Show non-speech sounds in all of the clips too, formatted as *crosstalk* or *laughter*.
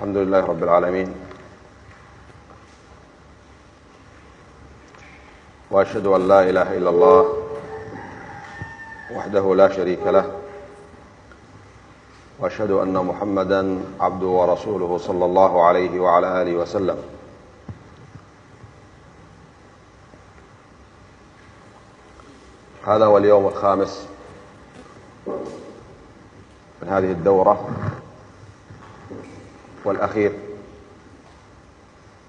الحمد لله رب العالمين. وأشهد أن لا إله إلا الله وحده لا شريك له. وأشهد أن محمدا عبده ورسوله صلى الله عليه وعلى آله وسلم. هذا هو اليوم الخامس من هذه الدورة. والأخير.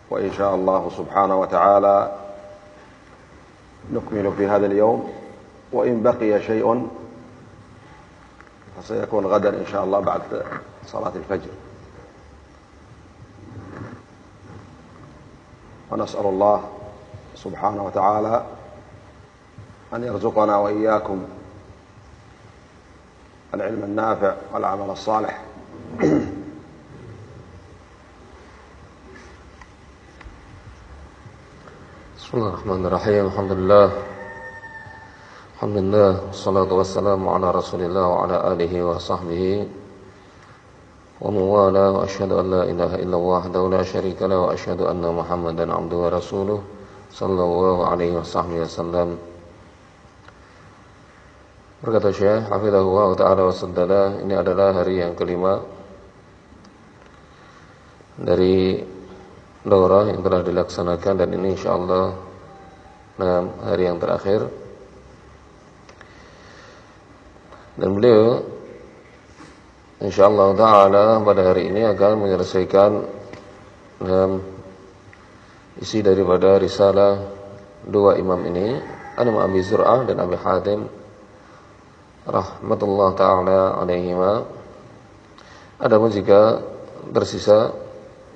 وإن شاء الله سبحانه وتعالى نكمل في هذا اليوم. وإن بقي شيء فسيكون غدا إن شاء الله بعد صلاة الفجر. ونسأل الله سبحانه وتعالى أن يرزقنا وإياكم العلم النافع والعمل الصالح. بسم الله الرحمن الرحيم. الحمد لله. الحمد لله. والصلاة والسلام على رسول الله وعلى آله وصحبه ومن والاه. وأشهد أن لا إله إلا الله وحده لا شريك له. وأشهد أن محمدا عبده ورسوله صلى الله عليه وصحبه وسلم. Berkata Syekh Hafizahullah Ta'ala wa Sandala Ini adalah hari yang kelima Dari daurah yang telah dilaksanakan dan ini insyaallah nah, hari yang terakhir. Dan beliau insyaallah taala pada hari ini akan menyelesaikan nah, isi daripada risalah dua imam ini Imam Abi Zur'ah dan Abi Hatim rahmatullah taala alaihima. Adapun jika tersisa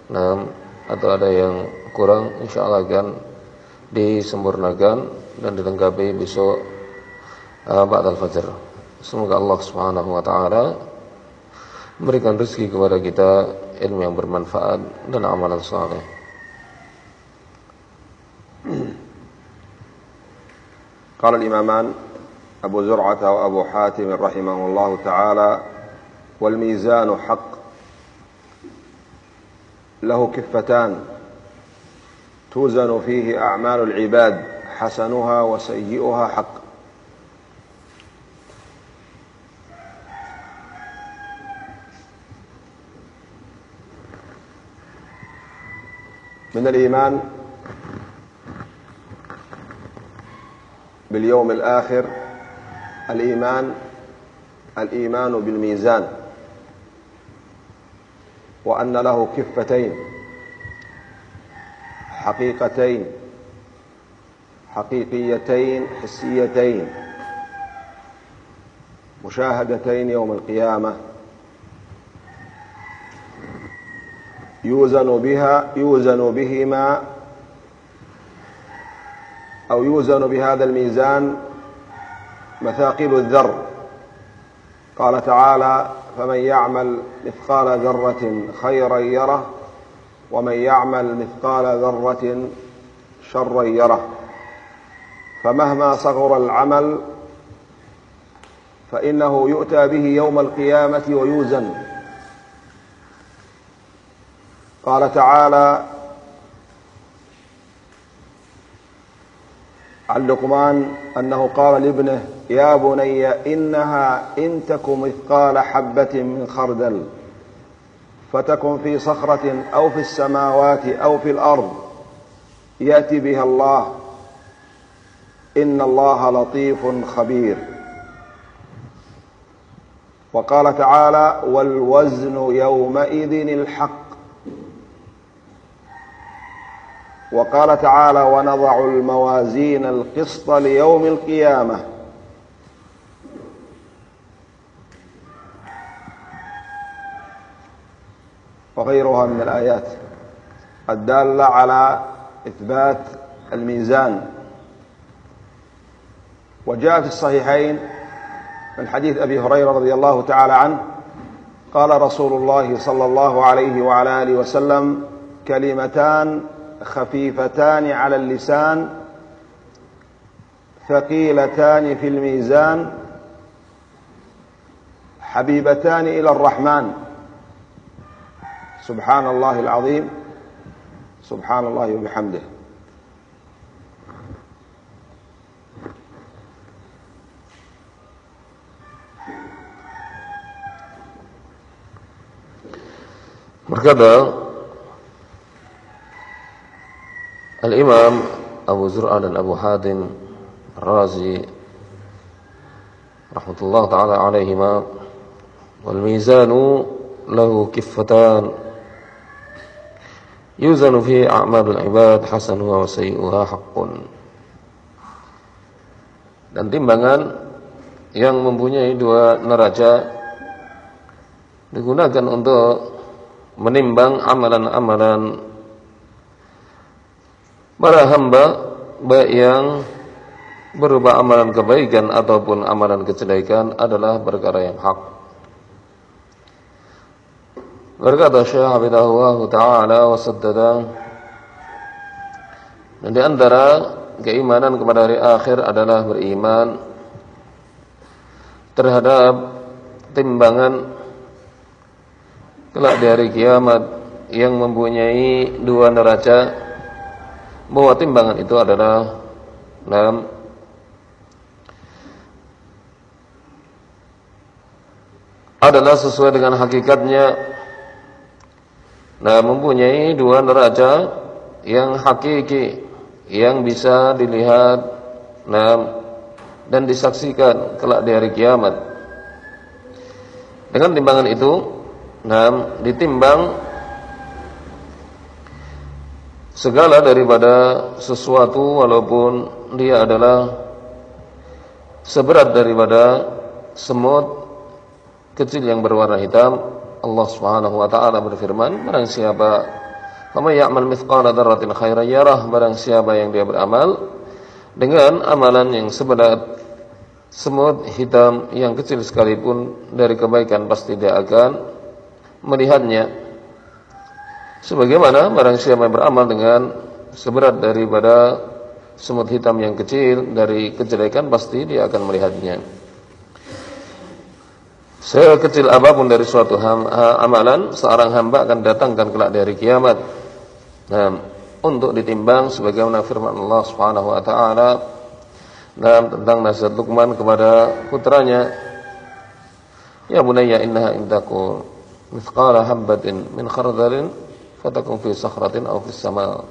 nah, atau ada yang kurang insya Allah akan disempurnakan dan dilengkapi besok uh, ba'dal fajr. Semoga Allah Subhanahu wa taala memberikan rezeki kepada kita ilmu yang bermanfaat dan amalan saleh. قال الإمامان أبو زرعة وأبو حاتم رحمه الله تعالى والميزان حق له كفتان توزن فيه أعمال العباد حسنها وسيئها حق. من الإيمان باليوم الآخر الإيمان الإيمان بالميزان. وأن له كفتين. حقيقتين. حقيقيتين حسيتين. مشاهدتين يوم القيامة. يوزن بها يوزن بهما. أو يوزن بهذا الميزان مثاقل الذر. قال تعالى فمن يعمل مثقال ذرة خيرا يره ومن يعمل مثقال ذرة شرا يره. فمهما صغر العمل فإنه يؤتى به يوم القيامة ويوزن. قال تعالى عن لقمان أنه قال لابنه يا بني إنها إن تك مثقال حبة من خردل فتكن في صخرة أو في السماوات أو في الأرض يأتي بها الله إن الله لطيف خبير. وقال تعالى والوزن يومئذ الحق. وقال تعالى ونضع الموازين القسط ليوم القيامة. وغيرها من الآيات الدالة على إثبات الميزان. وجاء في الصحيحين من حديث أبي هريرة رضي الله تعالى عنه قال رسول الله صلى الله عليه وعلى آله وسلم كلمتان خفيفتان على اللسان ثقيلتان في الميزان حبيبتان إلى الرحمن. سبحان الله العظيم. سبحان الله وبحمده. Berkata Al-Imam Abu Zur'ah dan Abu Hadim Razi rahmatullah taala alaihima wal mizanu lahu kiffatan yuzanu fi a'malul ibad hasanuha wa sayyi'uha haqqun. Dan timbangan yang mempunyai dua neraca digunakan untuk menimbang amalan-amalan para hamba baik yang berupa amalan kebaikan ataupun amalan kejelekan adalah perkara yang hak. Berkata Syekh Habibullah Ta'ala wa saddada Dan di antara keimanan kepada hari akhir adalah beriman terhadap timbangan kelak di hari kiamat yang mempunyai dua neraca bahwa timbangan itu adalah dalam adalah sesuai dengan hakikatnya nah mempunyai dua neraca yang hakiki yang bisa dilihat nah dan disaksikan kelak di hari kiamat. Dengan timbangan itu Nah, ditimbang segala daripada sesuatu walaupun dia adalah seberat daripada semut kecil yang berwarna hitam. Allah Subhanahu wa taala berfirman, barang siapa Faman ya'mal mithqala dzarratin khairan yarah, barang siapa yang dia beramal dengan amalan yang seberat semut hitam yang kecil sekalipun dari kebaikan pasti dia akan melihatnya sebagaimana barang siapa yang beramal dengan seberat daripada semut hitam yang kecil dari kejelekan pasti dia akan melihatnya. Sekecil apa pun dari suatu amalan seorang hamba akan datangkan kelak dari kiamat. Nah, untuk ditimbang sebagaimana firman Allah Subhanahu wa taala dalam tentang nasihat Luqman kepada putranya. Ya bunayya innaha intaku mithqala habbatin min khardalin fatakun fi sakhratin aw fis sama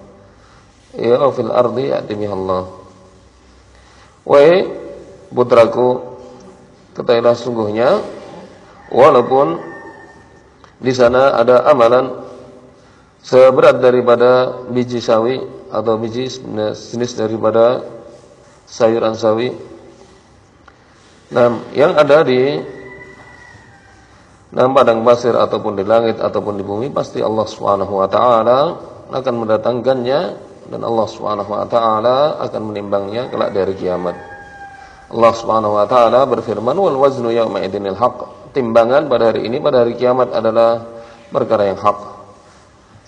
ya aw fil ardi ya'ti biha Allah Wahai putraku ketahuilah sungguhnya walaupun di sana ada amalan seberat daripada biji sawi atau biji jenis daripada sayuran sawi. Nah, yang ada di Nah, padang pasir ataupun di langit ataupun di bumi pasti Allah Subhanahu wa taala akan mendatangkannya dan Allah Subhanahu wa taala akan menimbangnya kelak dari kiamat. Allah Subhanahu wa taala berfirman wal waznu yawma idinil haqq. Timbangan pada hari ini pada hari kiamat adalah perkara yang hak.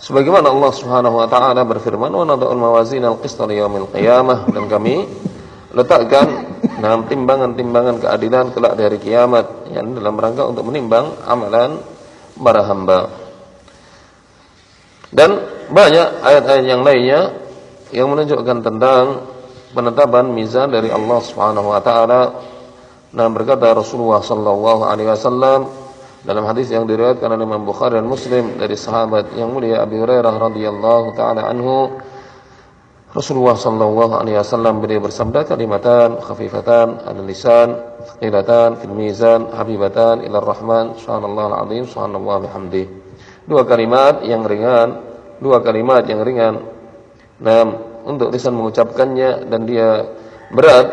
Sebagaimana Allah Subhanahu wa taala berfirman wa nadul mawazinal qista yaumil qiyamah dan kami letakkan dalam timbangan-timbangan keadilan kelak dari kiamat yang dalam rangka untuk menimbang amalan para hamba. Dan banyak ayat-ayat yang lainnya yang menunjukkan tentang penetapan mizan dari Allah Subhanahu wa taala. Nah berkata Rasulullah sallallahu alaihi wasallam dalam hadis yang diriwayatkan oleh Imam Bukhari dan Muslim dari sahabat yang mulia Abi Hurairah radhiyallahu taala anhu Rasulullah sallallahu alaihi wasallam beliau bersabda kalimatan khafifatan al lisan thaqilatan fil mizan habibatan ila rahman subhanallah alazim subhanallah bihamdi dua kalimat yang ringan dua kalimat yang ringan. Nah untuk lisan mengucapkannya dan dia berat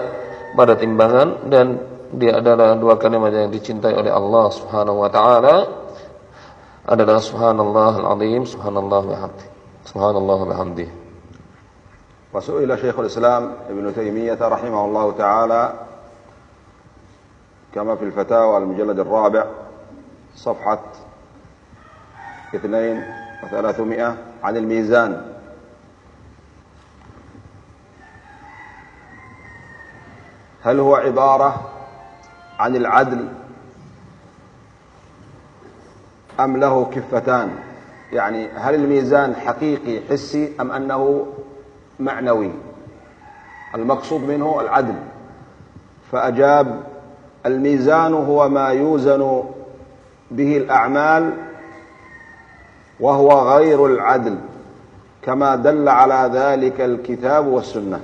pada timbangan dan dia adalah dua kalimat yang dicintai oleh Allah Subhanahu wa taala adalah subhanallah alazim subhanallah bihamdi subhanallah bihamdi وسئل شيخ الإسلام ابن تيمية رحمه الله تعالى كما في الفتاوى المجلد الرابع صفحة اثنين وثلاثمائة عن الميزان. هل هو عبارة عن العدل أم له كفتان؟ يعني هل الميزان حقيقي حسي أم أنه معنوي. المقصود منه العدل. فأجاب الميزان هو ما يوزن به الأعمال وهو غير العدل كما دل على ذلك الكتاب والسنة.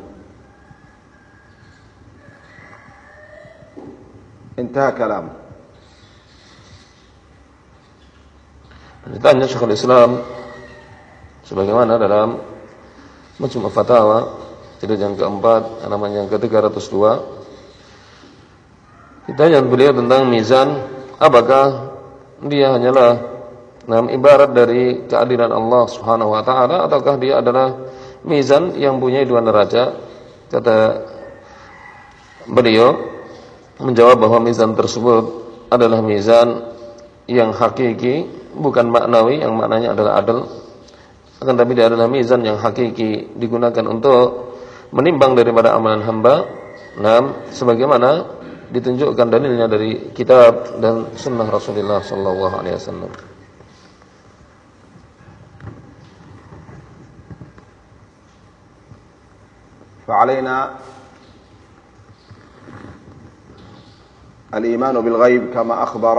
انتهى كلامه Ditanya Syekhul Islam sebagaimana dalam Majmu' Fatawa jilid yang keempat halaman yang ke-302 Ditanya beliau tentang mizan apakah dia hanyalah nam ibarat dari keadilan Allah Subhanahu wa taala ataukah dia adalah mizan yang punya dua neraca? Kata beliau menjawab bahwa mizan tersebut adalah mizan yang hakiki bukan maknawi yang maknanya adalah adil akan tapi dia adalah mizan yang hakiki digunakan untuk menimbang daripada amalan hamba nah sebagaimana ditunjukkan dalilnya dari kitab dan sunnah Rasulullah sallallahu alaihi wasallam فعلينا الإيمان بالغيب كما أخبر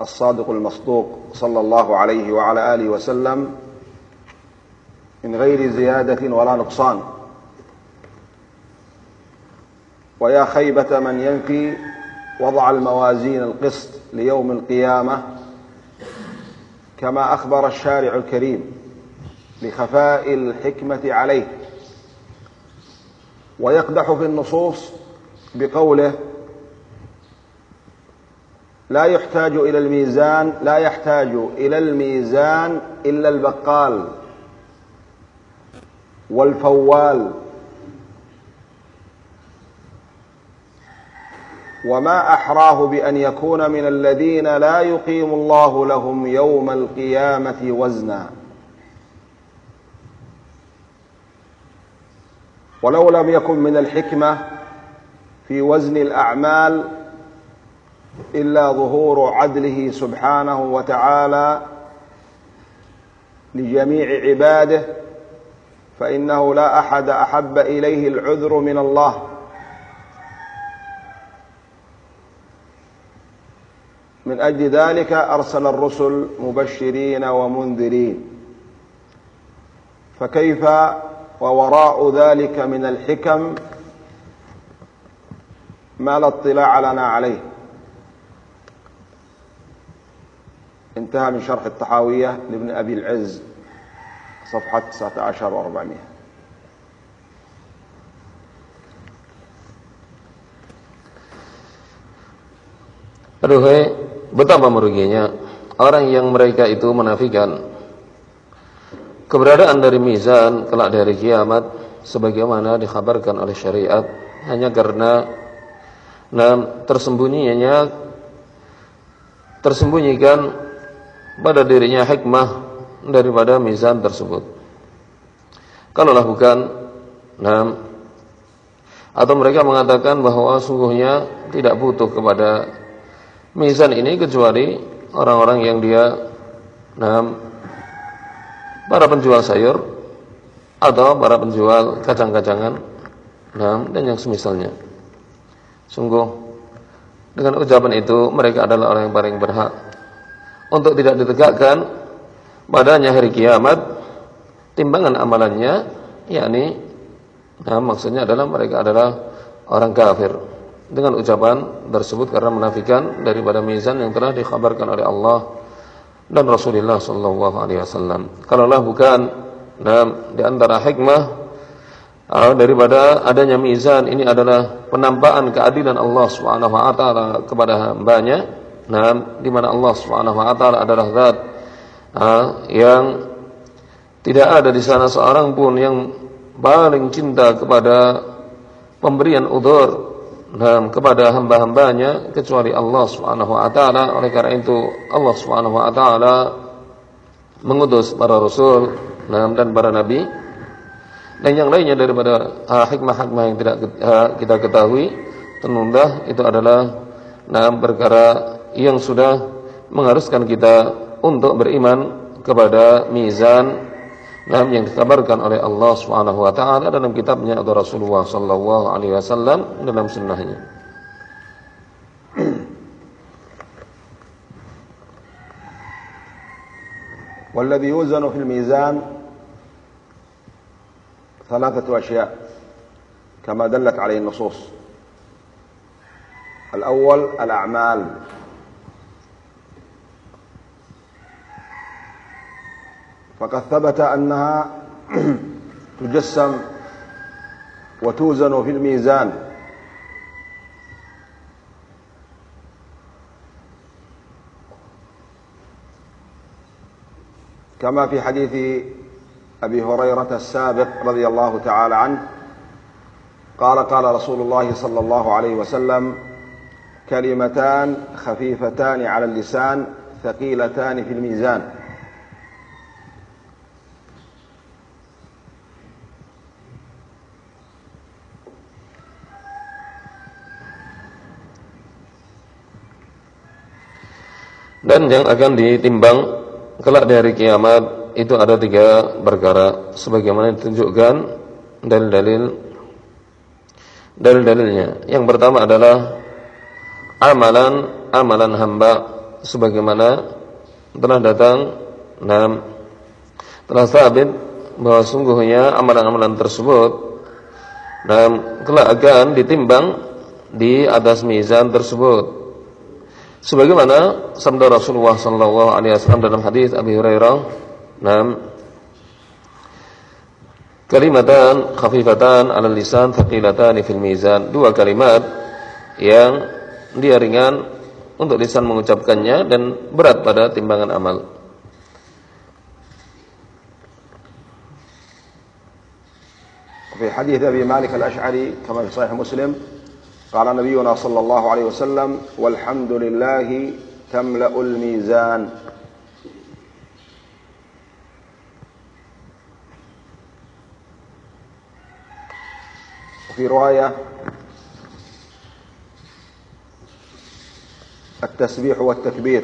الصادق المصدوق صلى الله عليه وعلى اله وسلم من غير زيادة ولا نقصان. ويا خيبة من ينفي وضع الموازين القسط ليوم القيامة كما أخبر الشارع الكريم لخفاء الحكمة عليه. ويقدح في النصوص بقوله لا يحتاج إلى الميزان لا يحتاج إلى الميزان إلا البقال. والفوال. وما أحراه بأن يكون من الذين لا يقيم الله لهم يوم القيامة وزنا. ولو لم يكن من الحكمة في وزن الأعمال إلا ظهور عدله سبحانه وتعالى لجميع عباده فإنه لا أحد أحب إليه العذر من الله. من أجل ذلك أرسل الرسل مبشرين ومنذرين. فكيف ووراء ذلك من الحكم؟ ما لا اطلاع لنا عليه. انتهى من شرح الطحاوية لابن أبي العز. صفحة 19 و400 Aduhai, betapa meruginya orang yang mereka itu menafikan keberadaan dari mizan kelak dari kiamat sebagaimana dikhabarkan oleh syariat hanya karena nah, tersembunyinya tersembunyikan pada dirinya hikmah daripada mizan tersebut. Kalaulah bukan, nah, atau mereka mengatakan bahwa sungguhnya tidak butuh kepada mizan ini kecuali orang-orang yang dia, nah, para penjual sayur atau para penjual kacang-kacangan, nah, dan yang semisalnya. Sungguh dengan ucapan itu mereka adalah orang yang paling berhak untuk tidak ditegakkan padanya hari kiamat timbangan amalannya yakni nah maksudnya adalah mereka adalah orang kafir dengan ucapan tersebut karena menafikan daripada mizan yang telah dikhabarkan oleh Allah dan Rasulullah sallallahu alaihi wasallam. Kalaulah bukan nah, di antara hikmah uh, daripada adanya mizan ini adalah penampakan keadilan Allah Subhanahu wa taala kepada hambanya Nah, di mana Allah Subhanahu wa taala adalah zat yang tidak ada di sana seorang pun yang paling cinta kepada pemberian udur dan kepada hamba-hambanya kecuali Allah Subhanahu wa taala. Oleh karena itu Allah Subhanahu wa taala mengutus para rasul dan para nabi dan yang lainnya daripada hikmah-hikmah yang tidak kita ketahui tentulah itu adalah nah perkara yang sudah mengharuskan kita untuk beriman kepada mizan Nah, yang dikabarkan oleh Allah Subhanahu wa taala dalam kitabnya atau Rasulullah sallallahu alaihi wasallam dalam sunnahnya. والذي يوزن في الميزان ثلاثة أشياء كما دلت عليه النصوص الأول الأعمال فقد ثبت أنها *clears throat* تجسم وتوزن في الميزان. كما في حديث أبي هريرة السابق رضي الله تعالى عنه قال قال رسول الله صلى الله عليه وسلم كلمتان خفيفتان على اللسان ثقيلتان في الميزان. Dan yang akan ditimbang kelak dari kiamat itu ada tiga perkara sebagaimana ditunjukkan dalil-dalil dalil-dalilnya. Yang pertama adalah amalan amalan hamba sebagaimana telah datang dalam telah sabit bahwa sungguhnya amalan-amalan tersebut dan kelak akan ditimbang di atas mizan tersebut Sebagaimana sabda Rasulullah sallallahu alaihi wasallam dalam hadis Abi Hurairah, "Nam kalimatan khafifatan 'ala lisan thaqilatan fil mizan." Dua kalimat yang dia ringan untuk lisan mengucapkannya dan berat pada timbangan amal. في حديث أبي مالك الأشعري كما في صحيح مسلم قال نبينا صلى الله عليه وسلم والحمد لله تملأ الميزان. وفي رواية التسبيح والتكبير.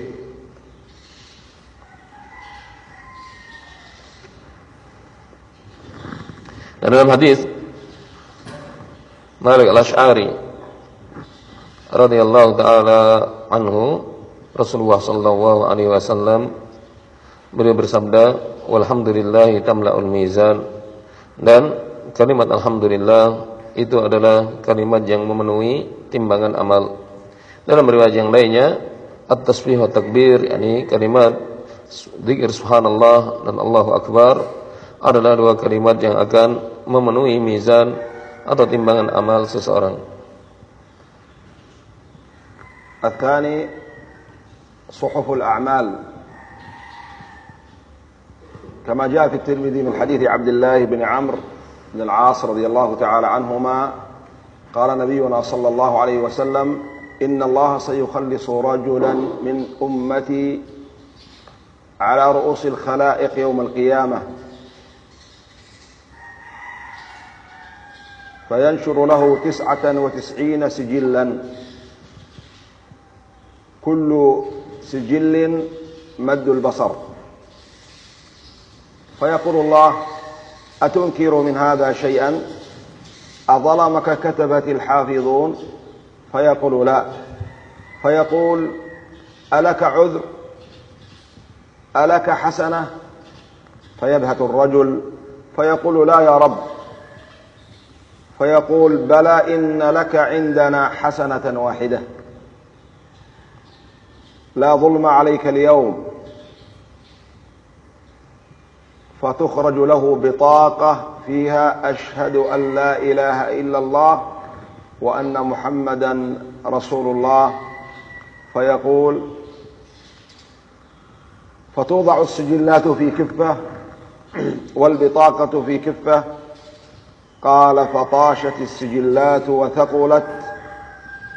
Dalam hadis Malik al-Ash'ari radhiyallahu taala anhu Rasulullah sallallahu alaihi wasallam beliau bersabda walhamdulillahi tamlaul mizan. Dan kalimat alhamdulillah itu adalah kalimat yang memenuhi timbangan amal. Dalam riwayat yang lainnya at-tasbih wa takbir yakni kalimat zikir subhanallah dan Allahu akbar adalah dua kalimat yang akan memenuhi mizan atau timbangan amal seseorang الثاني صحف الأعمال. كما جاء في الترمذي من حديث عبد الله بن عمرو بن العاص رضي الله تعالى عنهما قال نبينا صلى الله عليه وسلم إن الله سيخلص رجلا من أمتي على رؤوس الخلائق يوم القيامة. فينشر له تسعة وتسعين سجلا. كل سجل مد البصر. فيقول الله أتنكر من هذا شيئا؟ أظلمك كتبت الحافظون؟ فيقول لا. فيقول ألك عذر؟ ألك حسنة؟ فيبهت الرجل. فيقول لا يا رب. فيقول بلى إن لك عندنا حسنة واحدة. لا ظلم عليك اليوم. فتخرج له بطاقة فيها أشهد أن لا إله إلا الله وأن محمدا رسول الله. فيقول فتوضع السجلات في كفة والبطاقة في كفة. قال فطاشت السجلات وثقلت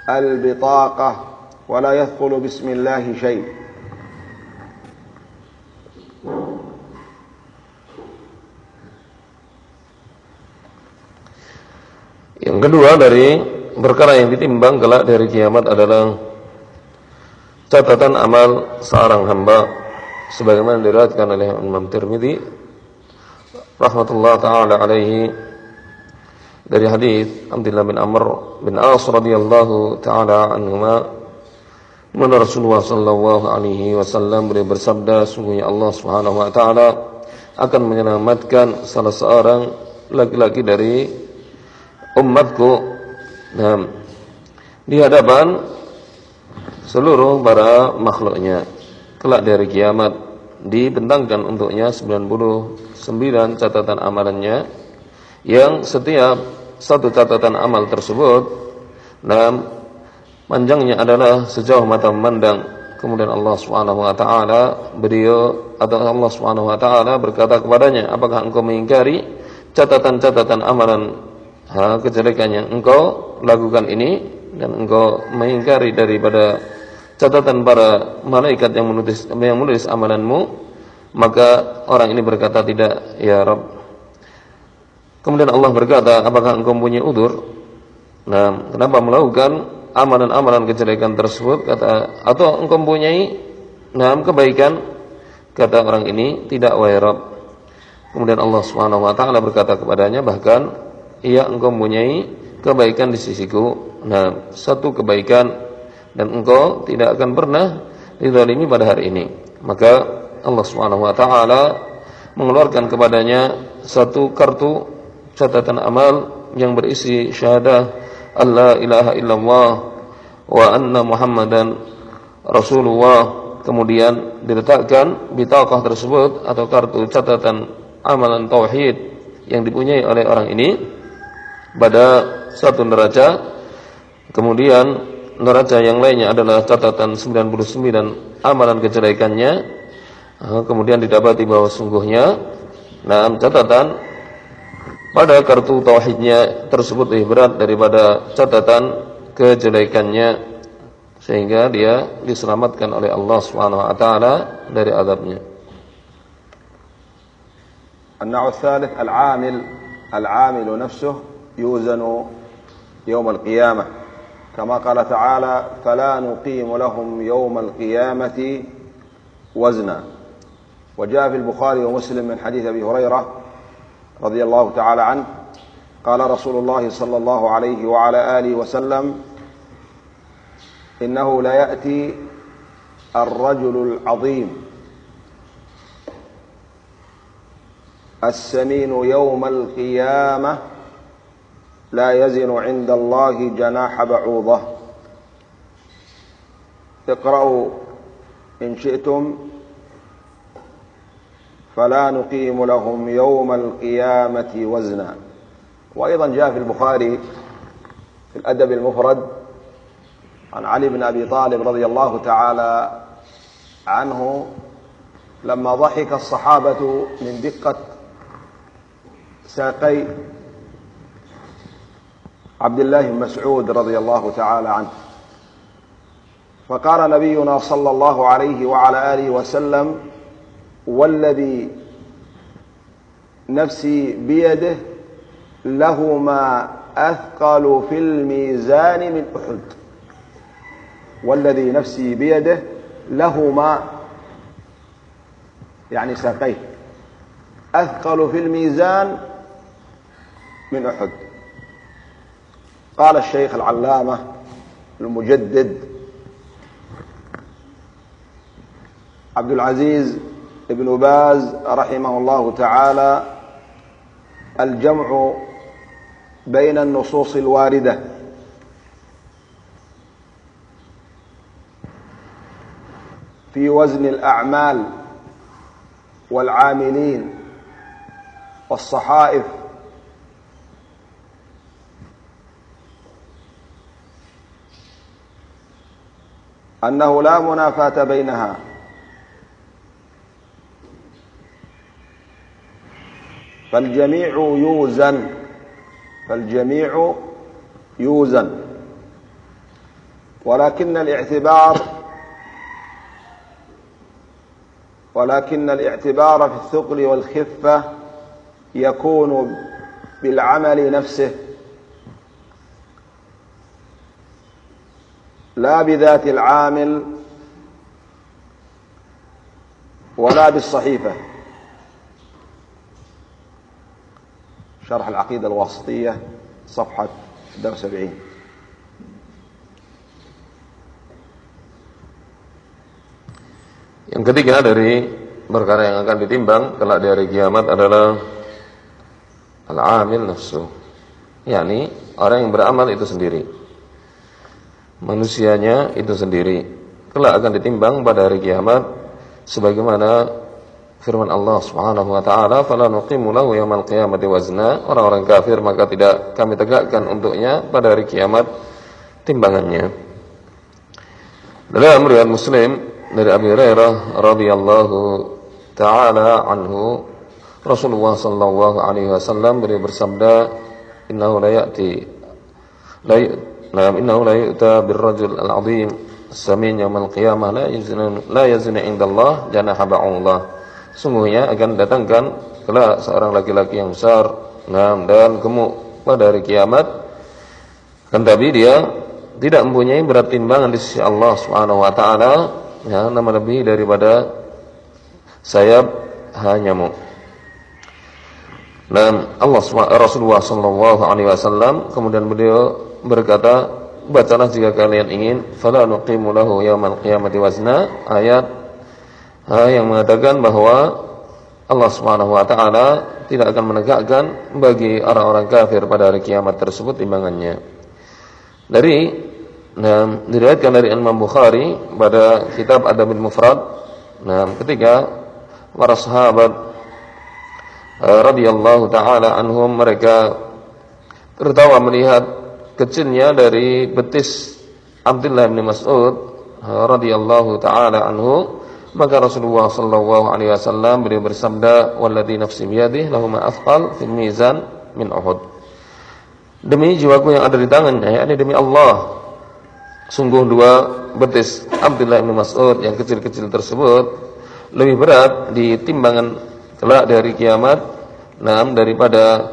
البطاقة ولا يثقل بسم الله شيء Yang kedua dari perkara yang ditimbang kelak dari kiamat adalah catatan amal seorang hamba sebagaimana diriwayatkan oleh Imam Tirmidzi rahmatullah taala alaihi dari hadis Abdullah bin Amr bin As radhiyallahu taala anhuma mana Rasulullah sallallahu alaihi wasallam beliau bersabda sungguhnya Allah Subhanahu wa taala akan menyelamatkan salah seorang laki-laki dari umatku. Nah, di hadapan seluruh para makhluknya. Kelak dari kiamat dibentangkan untuknya 99 catatan amalannya yang setiap satu catatan amal tersebut dalam panjangnya adalah sejauh mata memandang. Kemudian Allah Subhanahu wa taala beliau atau Allah Subhanahu wa taala berkata kepadanya apakah engkau mengingkari catatan-catatan amalan ha, kejelekan yang engkau lakukan ini dan engkau mengingkari daripada catatan para malaikat yang menulis yang menulis amalanmu. Maka orang ini berkata tidak ya Rabb. Kemudian Allah berkata apakah engkau punya udur? Nah kenapa melakukan amalan-amalan kejelekan tersebut kata atau engkau mempunyai nah kebaikan kata orang ini tidak wahai Rabb. Kemudian Allah Subhanahu wa taala berkata kepadanya bahkan ia engkau mempunyai kebaikan di sisiku. Nah satu kebaikan dan engkau tidak akan pernah dizalimi pada hari ini. Maka Allah Subhanahu wa taala mengeluarkan kepadanya satu kartu catatan amal yang berisi syahadah Allah ilaha illallah wa anna Muhammadan Rasulullah kemudian diletakkan bitaqah tersebut atau kartu catatan amalan tauhid yang dipunyai oleh orang ini pada satu neraca. Kemudian neraca yang lainnya adalah catatan 99 amalan kejelekannya. Kemudian didapati bahwa sungguhnya nah catatan pada kartu tauhidnya tersebut lebih berat daripada catatan kejelekannya sehingga dia diselamatkan oleh Allah Subhanahu wa taala dari azabnya. النوع الثالث العامل العامل نفسه يوزن يوم القيامة كما قال تعالى فلا نقيم لهم يوم القيامة وزنا وجاء في البخاري ومسلم من حديث ابي هريره رضي الله تعالى عنه قال رسول الله صلى الله عليه وعلى آله وسلم إنه لا يأتي الرجل العظيم السمين يوم القيامة لا يزن عند الله جناح بعوضة. اقرأوا إن شئتم فلا نقيم لهم يوم القيامة وزنا. وأيضا جاء في البخاري في الأدب المفرد عن علي بن أبي طالب رضي الله تعالى عنه لما ضحك الصحابة من دقة ساقي عبد الله بن مسعود رضي الله تعالى عنه. فقال نبينا صلى الله عليه وعلى آله وسلم والذي نفسي بيده لهما أثقل في الميزان من أحد. والذي نفسي بيده لهما يعني ساقيه. أثقل في الميزان من أحد. قال الشيخ العلامة المجدد عبد العزيز ابن باز رحمه الله تعالى الجمع بين النصوص الواردة. في وزن الأعمال والعاملين والصحائف. أنه لا منافاة بينها. فالجميع يوزن. فالجميع يوزن. ولكن الاعتبار ولكن الاعتبار في الثقل والخفة يكون بالعمل نفسه لا بذات العامل ولا بالصحيفة. شرح العقيدة الواسطية صفحة 76 Yang ketiga dari perkara yang akan ditimbang kelak di hari kiamat adalah al-amil nafsu. yakni orang yang beramal itu sendiri. Manusianya itu sendiri. Kelak akan ditimbang pada hari kiamat sebagaimana firman Allah Subhanahu wa taala, "Fala nuqimu lahu yaumal qiyamati wazna." Orang-orang kafir maka tidak kami tegakkan untuknya pada hari kiamat timbangannya. Dalam riwayat Muslim dari Abi Hurairah radhiyallahu taala anhu Rasulullah sallallahu alaihi wasallam beliau bersabda innahu la ya'ti la na'am innahu la birrajul al-'azim samin yaumil qiyamah la yazunu la yazunu indallah janaha ba'ullah sungguhnya akan datangkan kelak seorang laki-laki yang besar nam dan gemuk. Pada hari kiamat kan tapi dia tidak mempunyai berat timbangan di sisi Allah Subhanahu wa taala. Ya nama lebih daripada sayap nyamuk. Dan Allah Rasulullah sallallahu alaihi wasallam kemudian beliau berkata, bacalah jika kalian ingin fala nuqimu lahu yaumal qiyamati wazna ayat yang mengatakan bahwa Allah Subhanahu wa taala tidak akan menegakkan bagi orang-orang kafir pada hari kiamat tersebut timbangannya. Dari Nah, diriwayatkan dari Imam Bukhari pada kitab Adabul Mufrad. Nah, ketika para sahabat uh, radhiyallahu taala anhum mereka tertawa melihat kecilnya dari betis Abdullah bin Mas'ud uh, radhiyallahu taala anhu maka Rasulullah sallallahu alaihi wasallam beliau bersabda walladzi nafsi biyadihi lahum afqal fil mizan min Uhud demi jiwaku yang ada di tangannya yakni demi Allah Sungguh dua betis Abdullah bin Mas'ud yang kecil-kecil tersebut lebih berat di timbangan kelak dari kiamat enam daripada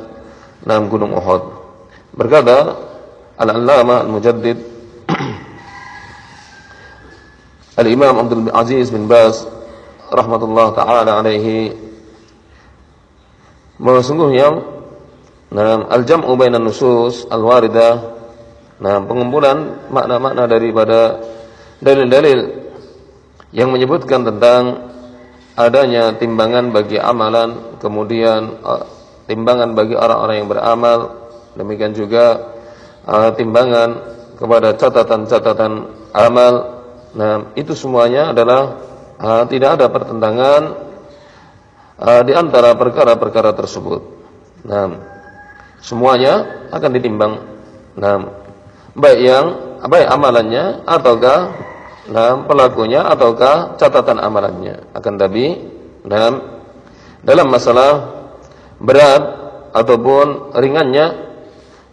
enam gunung Uhud. Berkata Al-Allamah Al-Mujaddid *clears throat* Al-Imam Abdul Aziz bin Baz rahmatullah taala alaihi bahwa sungguhnya nah, al-jam'u bainan nusus al-waridah Nah, pengumpulan makna-makna daripada dalil-dalil yang menyebutkan tentang adanya timbangan bagi amalan, kemudian uh, timbangan bagi orang-orang yang beramal, demikian juga uh, timbangan kepada catatan-catatan amal. Nah, itu semuanya adalah uh, tidak ada pertentangan uh, di antara perkara-perkara tersebut. Nah, semuanya akan ditimbang. Nah, baik yang baik amalannya ataukah nah, pelakunya ataukah catatan amalannya akan tapi dalam dalam masalah berat ataupun ringannya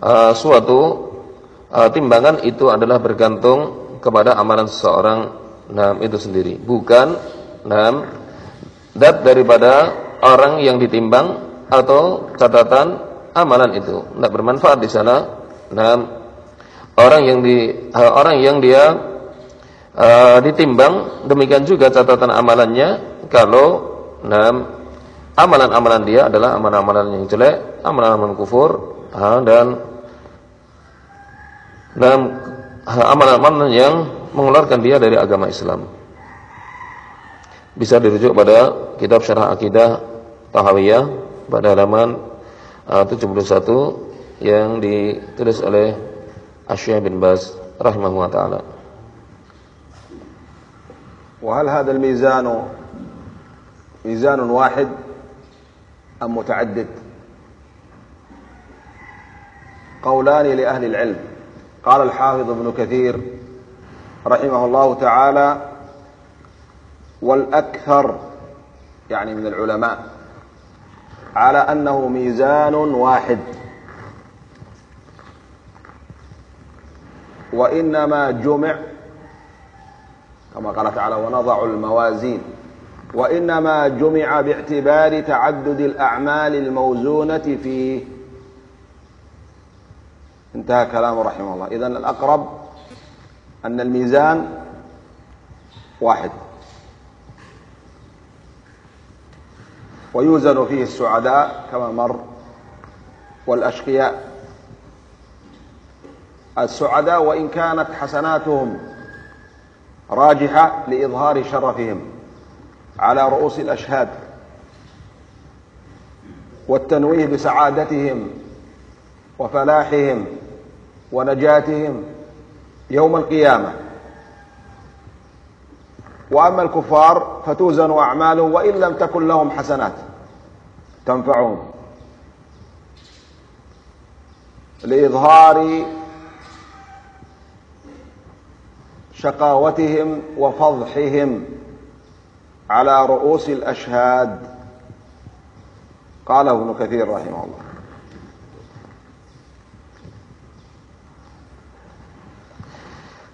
uh, suatu uh, timbangan itu adalah bergantung kepada amalan seseorang nah itu sendiri. Bukan nah dat daripada orang yang ditimbang atau catatan amalan itu. Tidak bermanfaat di sana nah orang yang di uh, orang yang dia uh, ditimbang demikian juga catatan amalannya kalau enam amalan-amalan dia adalah amalan-amalan yang jelek, amalan-amalan kufur uh, dan dan amalan-amalan yang mengeluarkan dia dari agama Islam. Bisa dirujuk pada kitab Syarah Akidah Tahawiyah pada halaman uh, 71 yang ditulis oleh الشيخ بن باز رحمه الله تعالى وهل هذا الميزان ميزان واحد أم متعدد قولان لأهل العلم قال الحافظ ابن كثير رحمه الله تعالى والأكثر يعني من العلماء على أنه ميزان واحد. وإنما جمع كما قال تعالى ونضع الموازين. وإنما جمع باعتبار تعدد الأعمال الموزونة فيه انتهى كلامه رحمه الله. إذن الأقرب أن الميزان واحد. ويوزن فيه السعداء كما مر والأشقياء. السعداء وإن كانت حسناتهم راجحة لإظهار شرفهم على رؤوس الأشهاد والتنويه بسعادتهم وفلاحهم ونجاتهم يوم القيامة. وأما الكفار فتوزن أعمالهم وإن لم تكن لهم حسنات تنفعهم. لإظهار شقاوتهم وفضحهم على رؤوس الأشهاد. قاله ابن كثير رحمه الله.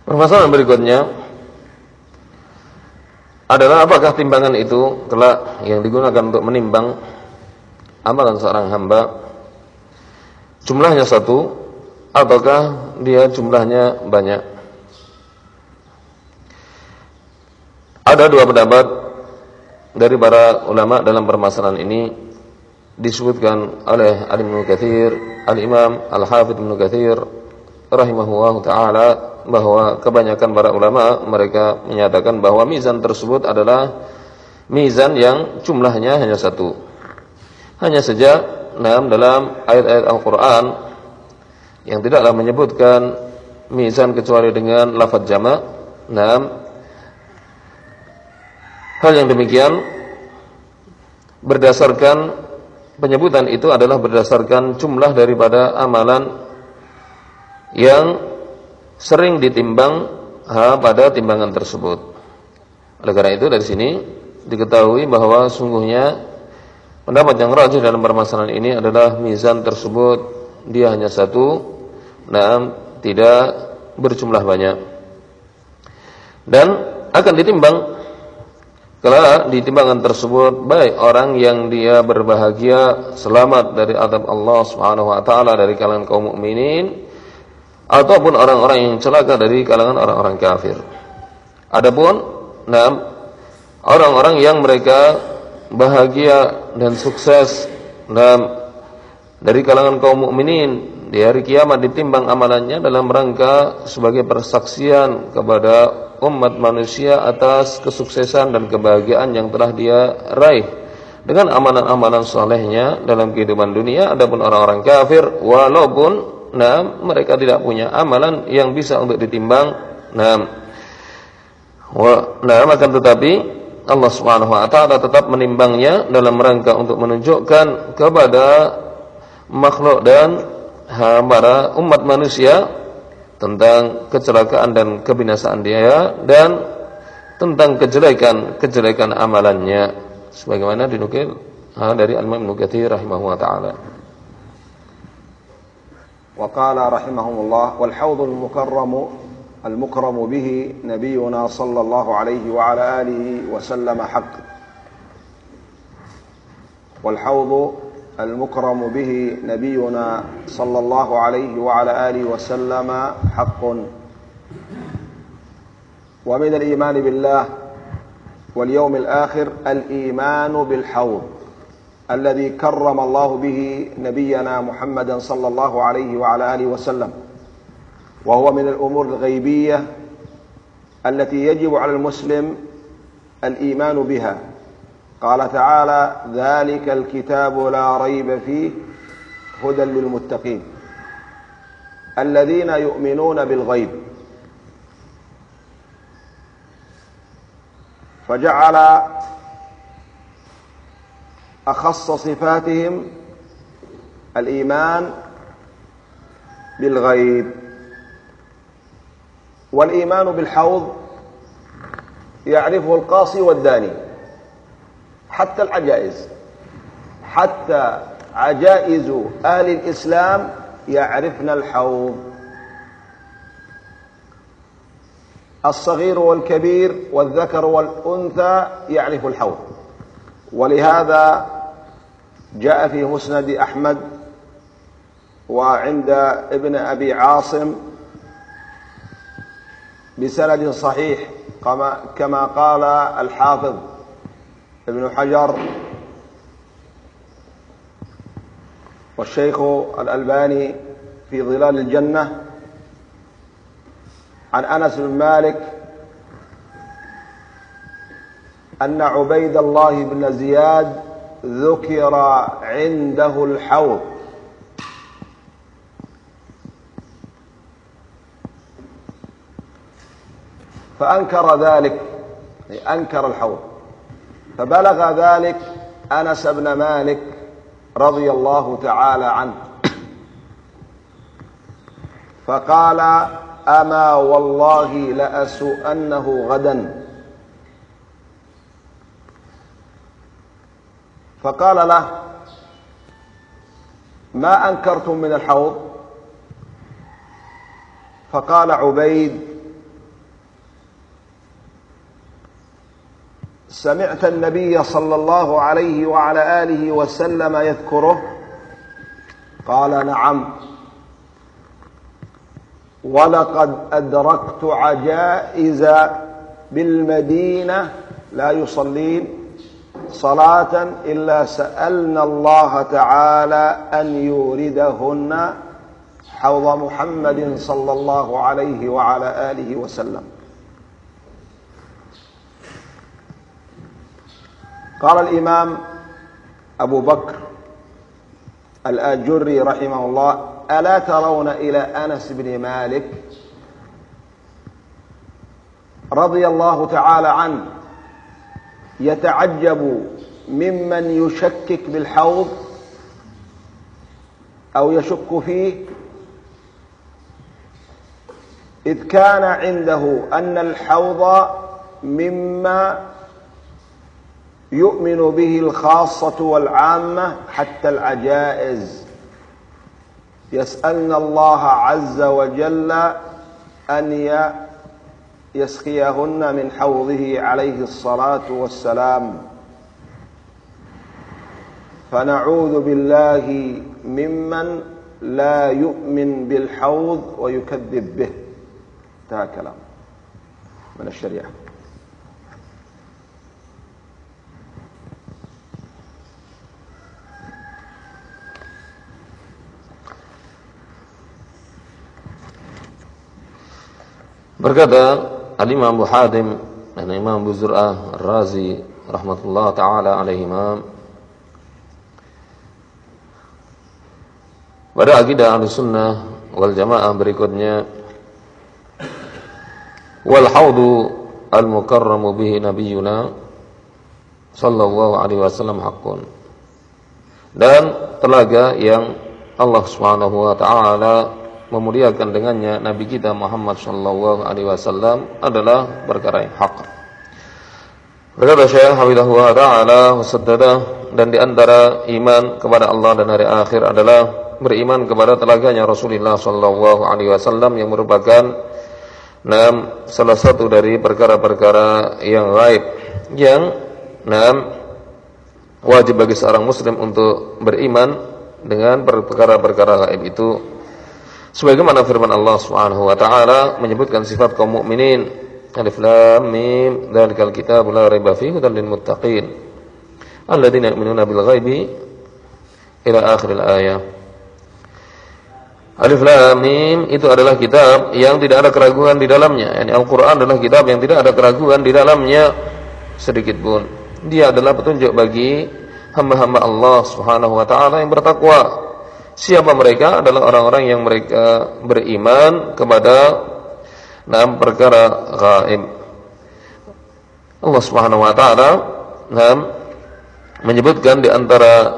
Permasalahan berikutnya adalah apakah timbangan itu kelak yang digunakan untuk menimbang amalan seorang hamba jumlahnya satu ataukah dia jumlahnya banyak. Ada dua pendapat dari para ulama dalam permasalahan ini disebutkan oleh Al-Imam Al-Imam Al-Hafidz Ibnu rahimahullahu taala bahwa kebanyakan para ulama mereka menyatakan bahwa mizan tersebut adalah mizan yang jumlahnya hanya satu. Hanya saja dalam dalam ayat-ayat Al-Qur'an yang tidaklah menyebutkan mizan kecuali dengan lafaz jamak. Nah, hal yang demikian berdasarkan penyebutan itu adalah berdasarkan jumlah daripada amalan yang sering ditimbang ha, pada timbangan tersebut. Oleh karena itu dari sini diketahui bahwa sungguhnya pendapat yang rajih dalam permasalahan ini adalah mizan tersebut dia hanya satu, nah tidak berjumlah banyak. Dan akan ditimbang kalau di timbangan tersebut baik orang yang dia berbahagia selamat dari adab Allah Subhanahu wa taala dari kalangan kaum mukminin ataupun orang-orang yang celaka dari kalangan orang-orang kafir. Adapun enam orang-orang yang mereka bahagia dan sukses enam dari kalangan kaum mukminin di hari kiamat ditimbang amalannya dalam rangka sebagai persaksian kepada umat manusia atas kesuksesan dan kebahagiaan yang telah dia raih dengan amalan-amalan solehnya dalam kehidupan dunia adapun orang-orang kafir walaupun nah mereka tidak punya amalan yang bisa untuk ditimbang. Nah nah akan tetapi Allah Subhanahu wa taala tetap menimbangnya dalam rangka untuk menunjukkan kepada makhluk dan para umat manusia tentang kecelakaan dan kebinasaan dia dan tentang kejelekan-kejelekan amalannya. Sebagaimana dinukil dari Al-Imam Nukathir rahimahullah taala. وقال رحمه الله والحوض المكرم المكرم به نبينا صلى الله عليه وعلى آله وسلم حق. والحوض المكرم به نبينا صلى الله عليه وعلى آله وسلم حق. ومن الإيمان بالله واليوم الآخر الإيمان بالحوض. الذي كرم الله به نبينا محمدا صلى الله عليه وعلى آله وسلم وهو من الأمور الغيبية التي يجب على المسلم الإيمان بها. قال تعالى ذلك الكتاب لا ريب فيه هدى للمتقين. الذين يؤمنون بالغيب. فجعل أخص صفاتهم الإيمان بالغيب. والإيمان بالحوض يعرفه القاصي والداني حتى العجائز. حتى عجائز أهل الإسلام يعرفن الحوض. الصغير والكبير والذكر والأنثى يعرف الحوض. ولهذا جاء في مسند أحمد وعند ابن أبي عاصم بسند صحيح كما قال الحافظ ابن حجر والشيخ الألباني في ظلال الجنة. عن أنس بن مالك أن عبيد الله بن زياد ذكر عنده الحوض. فأنكر ذلك أنكر الحوض. فبلغ ذلك أنس بن مالك رضي الله تعالى عنه. فقال أما والله لأسؤنه غدا. فقال له ما أنكرتم من الحوض؟ فقال عبيد سمعت النبي صلى الله عليه وعلى آله وسلم يذكره؟ قال نعم. ولقد أدركت عجائز بالمدينة لا يصلين؟ صلاة إلا سألنا الله تعالى أن يوردهن حوض محمد صلى الله عليه وعلى آله وسلم. قال الإمام أبو بكر الآجري رحمه الله ألا ترون إلى أنس بن مالك رضي الله تعالى عنه يتعجب ممن يشكك بالحوض أو يشك فيه إذ كان عنده أن الحوض مما يؤمن به الخاصة والعامة حتى العجائز. يسألن الله عز وجل أن يسقيهن من حوضه عليه الصلاة والسلام. فنعوذ بالله ممن لا يؤمن بالحوض ويكذب به. انتهى كلام من الشريعة. Berkata Al-Imam Abu Hadim dan Imam Abu Zur'ah Razi rahmatullah taala alaihi Pada akidah Ahlussunnah wal Jamaah berikutnya wal haudu al mukarramu bihi nabiyuna sallallahu alaihi wasallam haqqun. Dan telaga yang Allah Subhanahu wa taala memuliakan dengannya Nabi kita Muhammad sallallahu alaihi wasallam adalah perkara yang hak. Berkata Syekh Hafizahullah taala wasaddada dan di antara iman kepada Allah dan hari akhir adalah beriman kepada telaganya Rasulullah sallallahu alaihi wasallam yang merupakan enam salah satu dari perkara-perkara yang gaib yang enam wajib bagi seorang muslim untuk beriman dengan perkara-perkara gaib itu Sebagaimana firman Allah Subhanahu wa taala menyebutkan sifat kaum mukminin. Alif Lam Mim, dzalikal kitabul la raiba fihi hudal lil muttaqin. Alladzina yu'minuna bil ghaibi ila akhir ayat. Alif Lam Mim itu adalah kitab yang tidak ada keraguan di dalamnya. Yani Al-Qur'an adalah kitab yang tidak ada keraguan di dalamnya sedikit pun. Dia adalah petunjuk bagi hamba-hamba Allah Subhanahu wa taala yang bertakwa Siapa mereka? Adalah orang-orang yang mereka beriman kepada enam perkara gaib. Allah Subhanahu wa taala enam menyebutkan di antara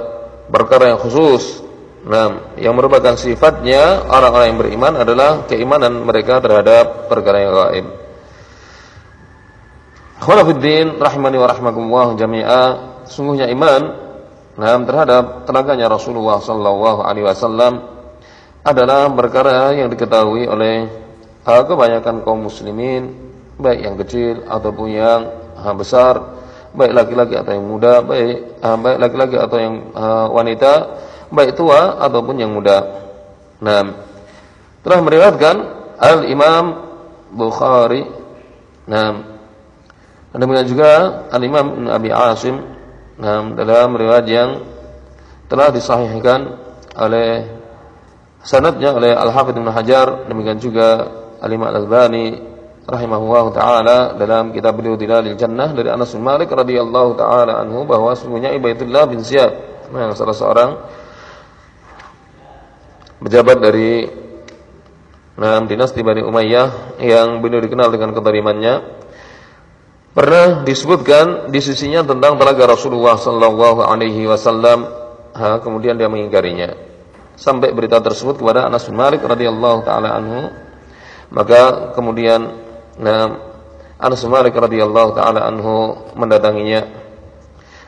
perkara yang khusus enam yang merupakan sifatnya orang-orang yang beriman adalah keimanan mereka terhadap perkara yang gaib. Khawalafiddin rahimani wa rahmakumullah jami'ah Sungguhnya iman Nah, terhadap tenaganya Rasulullah Sallallahu Alaihi Wasallam adalah perkara yang diketahui oleh uh, kebanyakan kaum muslimin, baik yang kecil ataupun yang uh, besar, baik laki-laki atau yang muda, baik uh, baik laki-laki atau yang wanita, baik tua ataupun yang muda. Nah, telah meriwayatkan Al Imam Bukhari. Nah, demikian juga Al Imam Abi Asim Nah, dalam riwayat yang telah disahihkan oleh sanadnya oleh Al-Hafidz Ibnu Hajar demikian juga Al-Imam Al-Albani rahimahullah taala dalam kitab beliau Dilalil Jannah dari Anas bin Malik radhiyallahu taala anhu bahwa sungguhnya Ubaidillah bin Ziyad yang salah seorang pejabat dari nah, dinasti Bani Umayyah yang beliau dikenal dengan ketarimannya Pernah disebutkan di sisinya tentang telaga Rasulullah sallallahu alaihi wasallam, kemudian dia mengingkarinya. Sampai berita tersebut kepada Anas bin Malik radhiyallahu taala anhu, maka kemudian nah, Anas bin Malik radhiyallahu taala anhu mendatanginya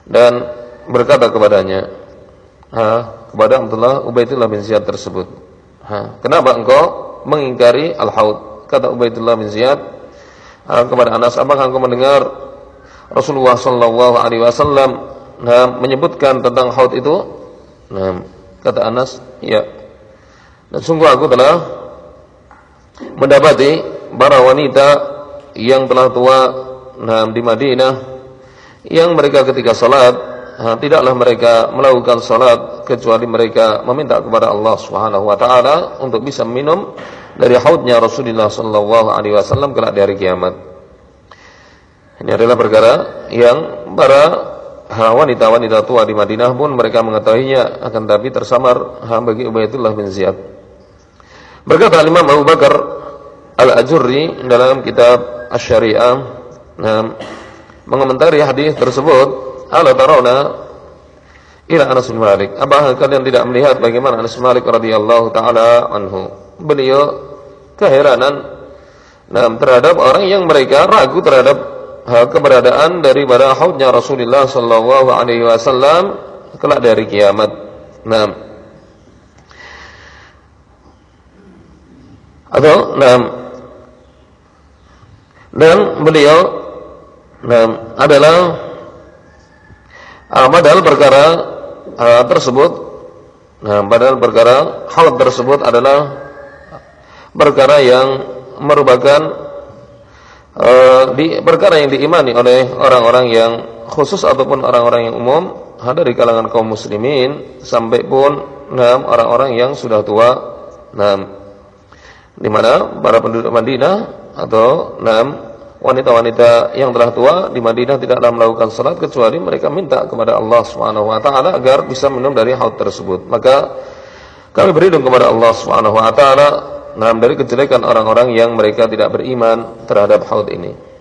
dan berkata kepadanya, ha, kepada Abdullah Ubaidillah bin Ziyad tersebut, ha, kenapa engkau mengingkari al-haud? Kata Ubaidillah bin Ziyad, Ah, kepada Anas, apakah engkau mendengar Rasulullah sallallahu alaihi wasallam nah, menyebutkan tentang haud itu? Nah, kata Anas, ya. Dan sungguh aku telah mendapati para wanita yang telah tua nah, di Madinah yang mereka ketika salat tidaklah mereka melakukan salat kecuali mereka meminta kepada Allah Subhanahu wa taala untuk bisa minum dari haudnya Rasulullah sallallahu alaihi wasallam kelak di hari kiamat. Ini adalah perkara yang para wanita-wanita tua di Madinah pun mereka mengetahuinya akan tapi tersamar bagi Ubaidullah bin Ziyad. Berkata Imam Abu Bakar Al-Ajurri dalam kitab Asy-Syari'ah nah, mengomentari hadis tersebut, "Ala tarawna ila Anas bin Malik. Apakah kalian tidak melihat bagaimana Anas bin Malik radhiyallahu taala anhu?" beliau keheranan nah, terhadap orang yang mereka ragu terhadap hal keberadaan daripada haudnya Rasulullah sallallahu alaihi wasallam kelak dari kiamat. Nah, atau nah, dan beliau nah, adalah uh, padahal perkara uh, tersebut nah, padahal perkara hal tersebut adalah perkara yang merupakan uh, di perkara yang diimani oleh orang-orang yang khusus ataupun orang-orang yang umum ada di kalangan kaum muslimin sampai pun enam orang-orang yang sudah tua enam di mana para penduduk Madinah atau enam wanita-wanita yang telah tua di Madinah tidaklah melakukan salat kecuali mereka minta kepada Allah Subhanahu wa taala agar bisa minum dari haud tersebut. Maka kami berlindung kepada Allah Subhanahu wa taala Nah, dari kejelekan orang-orang yang mereka tidak beriman terhadap haud ini.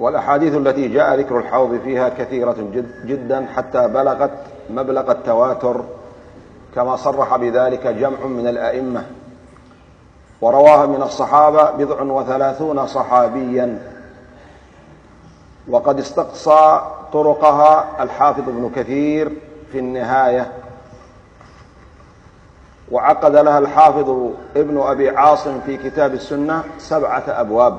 والأحاديث التي جاء ذكر الحوض فيها كثيرة جدا حتى بلغت مبلغ التواتر كما صرح بذلك جمع من الأئمة. ورواها من الصحابة بضع وثلاثون صحابيا. وقد استقصى طرقها الحافظ ابن كثير في النهاية. وعقد لها الحافظ ابن أبي عاصم في كتاب السنة سبعة أبواب.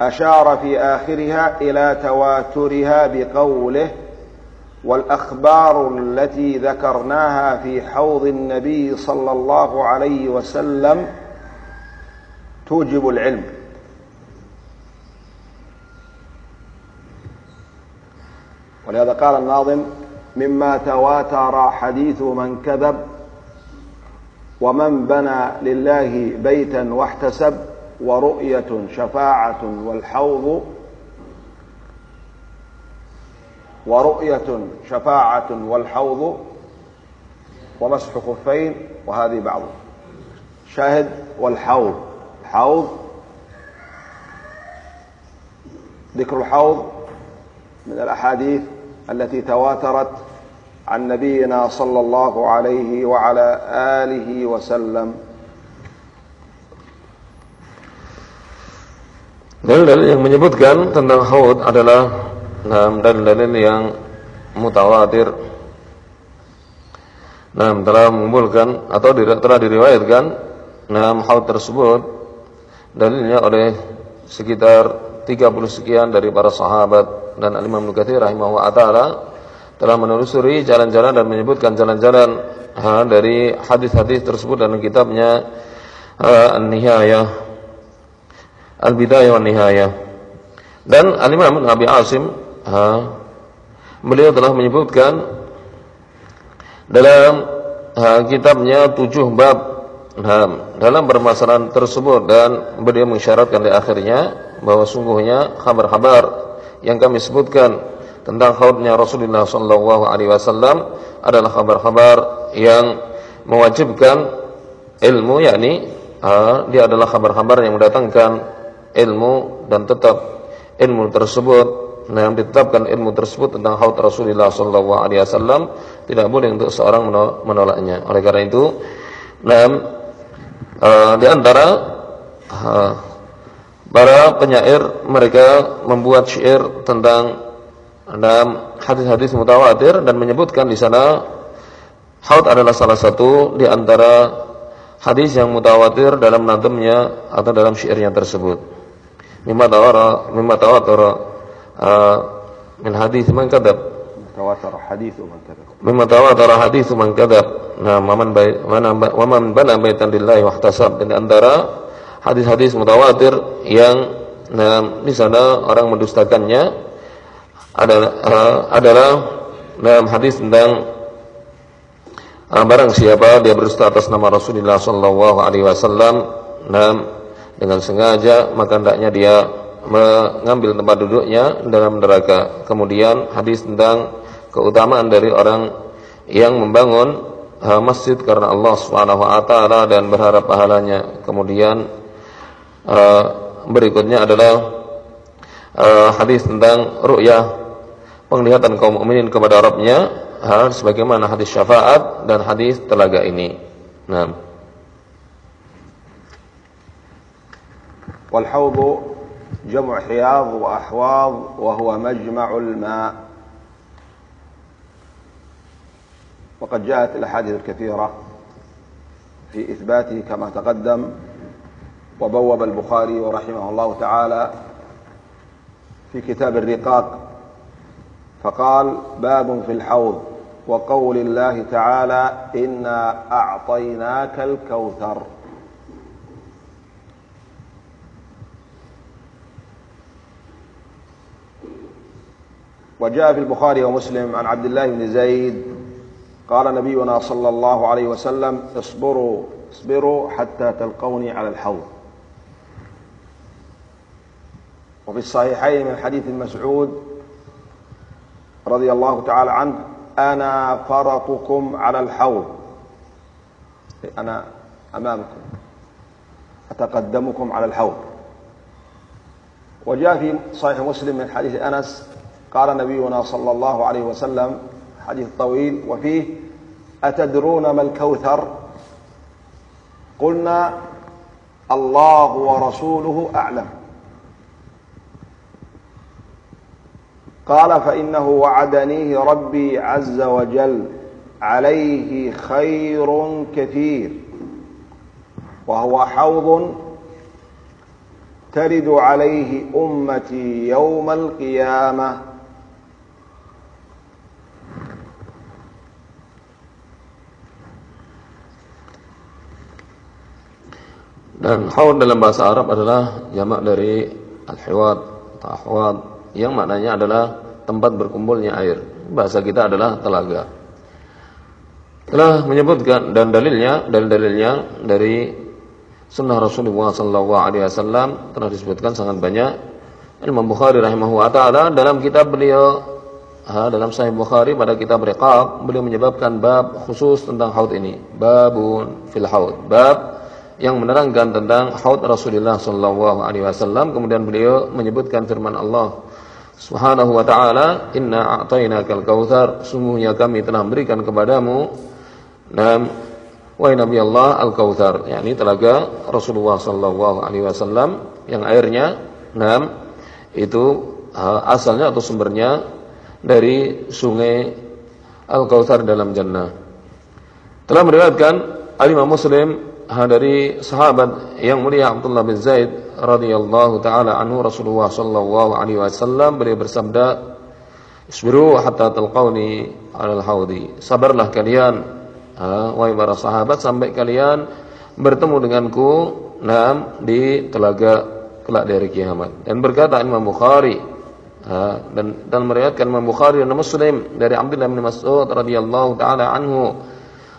أشار في آخرها إلى تواترها بقوله والأخبار التي ذكرناها في حوض النبي صلى الله عليه وسلم توجب العلم. ولهذا قال الناظم مما تواتر حديث من كذب ومن بنى لله بيتا واحتسب ورؤية شفاعة والحوض ورؤية شفاعة والحوض ومسح خفين وهذه بعض. شاهد والحوض. حوض. ذكر الحوض من الأحاديث التي تواترت عن نبينا صلى الله عليه وعلى آله وسلم. Dalil-dalil yang menyebutkan tentang haud adalah enam dalil-dalil yang mutawatir. Nah, telah mengumpulkan atau telah diriwayatkan enam haud tersebut dalilnya oleh sekitar 30 sekian dari para sahabat dan Al-Imam Nukathir rahimahullah ta'ala telah menelusuri jalan-jalan dan menyebutkan jalan-jalan dari hadis-hadis tersebut dalam kitabnya An-Nihayah Al-Bidayah wa Nihayah Dan Al-Imam Abi Asim ha, beliau telah menyebutkan dalam ha, kitabnya tujuh bab ha, dalam permasalahan tersebut. Dan beliau mensyaratkan di akhirnya bahwa sungguhnya kabar-kabar yang kami sebutkan tentang khautnya Rasulullah wasallam adalah kabar-kabar yang mewajibkan ilmu yakni uh, dia adalah kabar-kabar yang mendatangkan ilmu dan tetap ilmu tersebut nah yang ditetapkan ilmu tersebut tentang haud Rasulullah sallallahu alaihi wasallam tidak boleh untuk seorang menolaknya. Oleh karena itu, nah uh, di antara uh, para penyair mereka membuat syair tentang dalam hadis-hadis mutawatir dan menyebutkan di sana haud adalah salah satu di antara hadis yang mutawatir dalam nadamnya atau dalam syairnya tersebut mimma tawara mimma tawatara min hadis man kadab tawatara hadis man kadab mimma tawatara hadis man kadab nah man mana man bana baitan lillahi wahtasab dan antara hadis-hadis mutawatir yang nah, di sana orang mendustakannya adalah uh, adalah dalam hadis tentang uh, barang siapa dia berdusta atas nama Rasulullah sallallahu alaihi wasallam nah dengan sengaja maka hendaknya dia mengambil tempat duduknya dalam neraka. Kemudian hadis tentang keutamaan dari orang yang membangun eh, masjid karena Allah Subhanahu wa taala dan berharap pahalanya. Kemudian eh, berikutnya adalah eh, hadis tentang ru'yah penglihatan kaum mukminin kepada Arabnya hal sebagaimana hadis syafaat dan hadis telaga ini. Nah. جمع حياض وأحواض وهو مجمع الماء. وقد جاءت الأحاديث الكثيرة في إثباته كما تقدم وبوب البخاري ورحمه الله تعالى في كتاب الرقاق فقال باب في الحوض وقول الله تعالى إنا أعطيناك الكوثر. وجاء في البخاري ومسلم عن عبد الله بن زيد قال نبينا صلى الله عليه وسلم اصبروا اصبروا حتى تلقوني على الحوض. وفي الصحيحين من حديث مسعود رضي الله تعالى عنه أنا فرطكم على الحوض. أنا أمامكم أتقدمكم على الحوض. وجاء في صحيح مسلم من حديث أنس قال نبينا صلى الله عليه وسلم حديث طويل وفيه أتدرون ما الكوثر؟ قلنا الله ورسوله أعلم. قال فإنه وعدنيه ربي عز وجل عليه خير كثير وهو حوض ترد عليه أمتي يوم القيامة. Dan haud dalam bahasa Arab adalah jamak dari al-hiwad atau yang maknanya adalah tempat berkumpulnya air. Bahasa kita adalah telaga. Telah menyebutkan dan dalilnya dalil-dalilnya dari sunnah Rasulullah sallallahu alaihi wasallam telah disebutkan sangat banyak. Imam Bukhari rahimahu wa taala dalam kitab beliau dalam Sahih Bukhari pada kitab Riqab beliau menyebabkan bab khusus tentang haud ini. Babun fil haud. Bab yang menerangkan tentang haud Rasulullah sallallahu alaihi wasallam. Kemudian beliau menyebutkan firman Allah Subhanahu wa taala inna a'tainakal kautsar. Sungguhnya kami telah memberikan kepadamu nam wa nabi Allah al kautsar yakni telaga Rasulullah sallallahu alaihi wasallam yang airnya nam itu asalnya atau sumbernya dari sungai al kautsar dalam jannah. Telah meriwayatkan Al Imam Muslim dari sahabat yang mulia Abdullah bin Zaid radhiyallahu taala anhu Rasulullah sallallahu alaihi wasallam beliau bersabda Isbiru hatta talqauni al haudi sabarlah kalian wahai para sahabat sampai kalian bertemu denganku nam di telaga kelak dari kiamat. Dan berkata Imam Bukhari ha, dan dan meriwayatkan Imam Bukhari dan Muslim dari Abdullah bin Mas'ud radhiyallahu taala anhu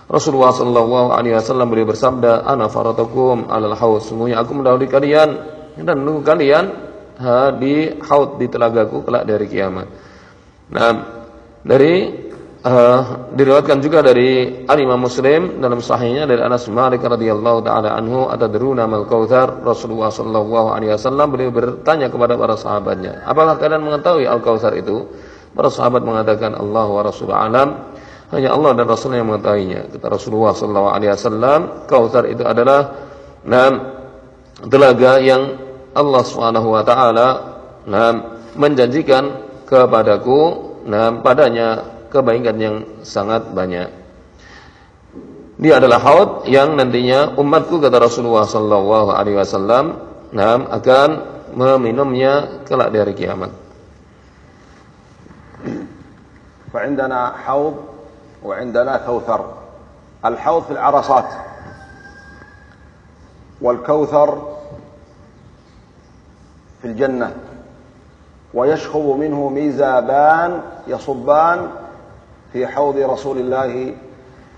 Rasulullah sallallahu alaihi wasallam beliau bersabda, "Ana alal haud." Sungguhnya aku mendahului kalian dan menunggu kalian ha, di haud di telagaku kelak dari kiamat. Nah, dari uh, diriwayatkan juga dari Al Imam Muslim dalam sahihnya dari Anas Malik radhiyallahu taala anhu atadruna mal kautsar Rasulullah sallallahu alaihi wasallam beliau bertanya kepada para sahabatnya apakah kalian mengetahui al kautsar itu para sahabat mengatakan Allah wa rasul alam hanya Allah dan Rasul yang mengetahuinya kata Rasulullah sallallahu alaihi wasallam kautsar itu adalah enam telaga yang Allah Subhanahu wa taala menjanjikan kepadaku nah padanya kebaikan yang sangat banyak. Dia adalah haud yang nantinya umatku kata Rasulullah sallallahu alaihi wasallam nam akan meminumnya kelak dari kiamat. فعندنا حوض وعندنا كوثر. الحوض في العرصات. والكوثر في الجنة. ويشخب منه ميزابان يصبان في حوض رسول الله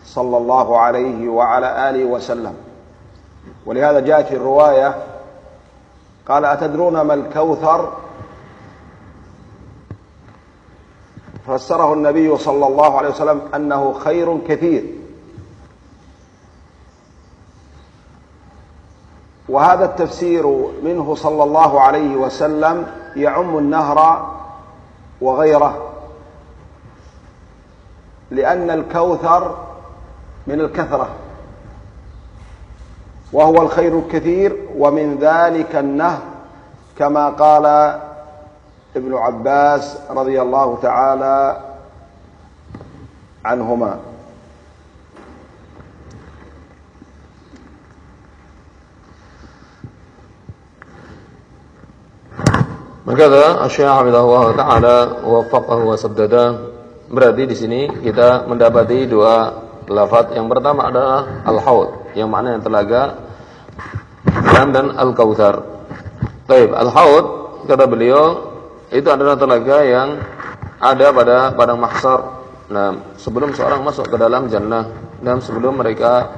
صلى الله عليه وعلى آله وسلم. ولهذا جاءت الرواية قال أتدرون ما الكوثر؟ فسره النبي صلى الله عليه وسلم أنه خير كثير. وهذا التفسير منه صلى الله عليه وسلم يعم النهر وغيره لأن الكوثر من الكثرة وهو الخير الكثير ومن ذلك النهر كما قال ابن عباس رضي الله تعالى عنهما Berkata Syekh Hamidullah taala wa faqahu wa sabdada Berarti di sini kita mendapati dua lafaz. Yang pertama adalah al-haud, yang maknanya telaga dan al-kautsar. Baik, al-haud kata beliau itu adalah telaga yang ada pada padang mahsyar. Nah, sebelum seorang masuk ke dalam jannah dan sebelum mereka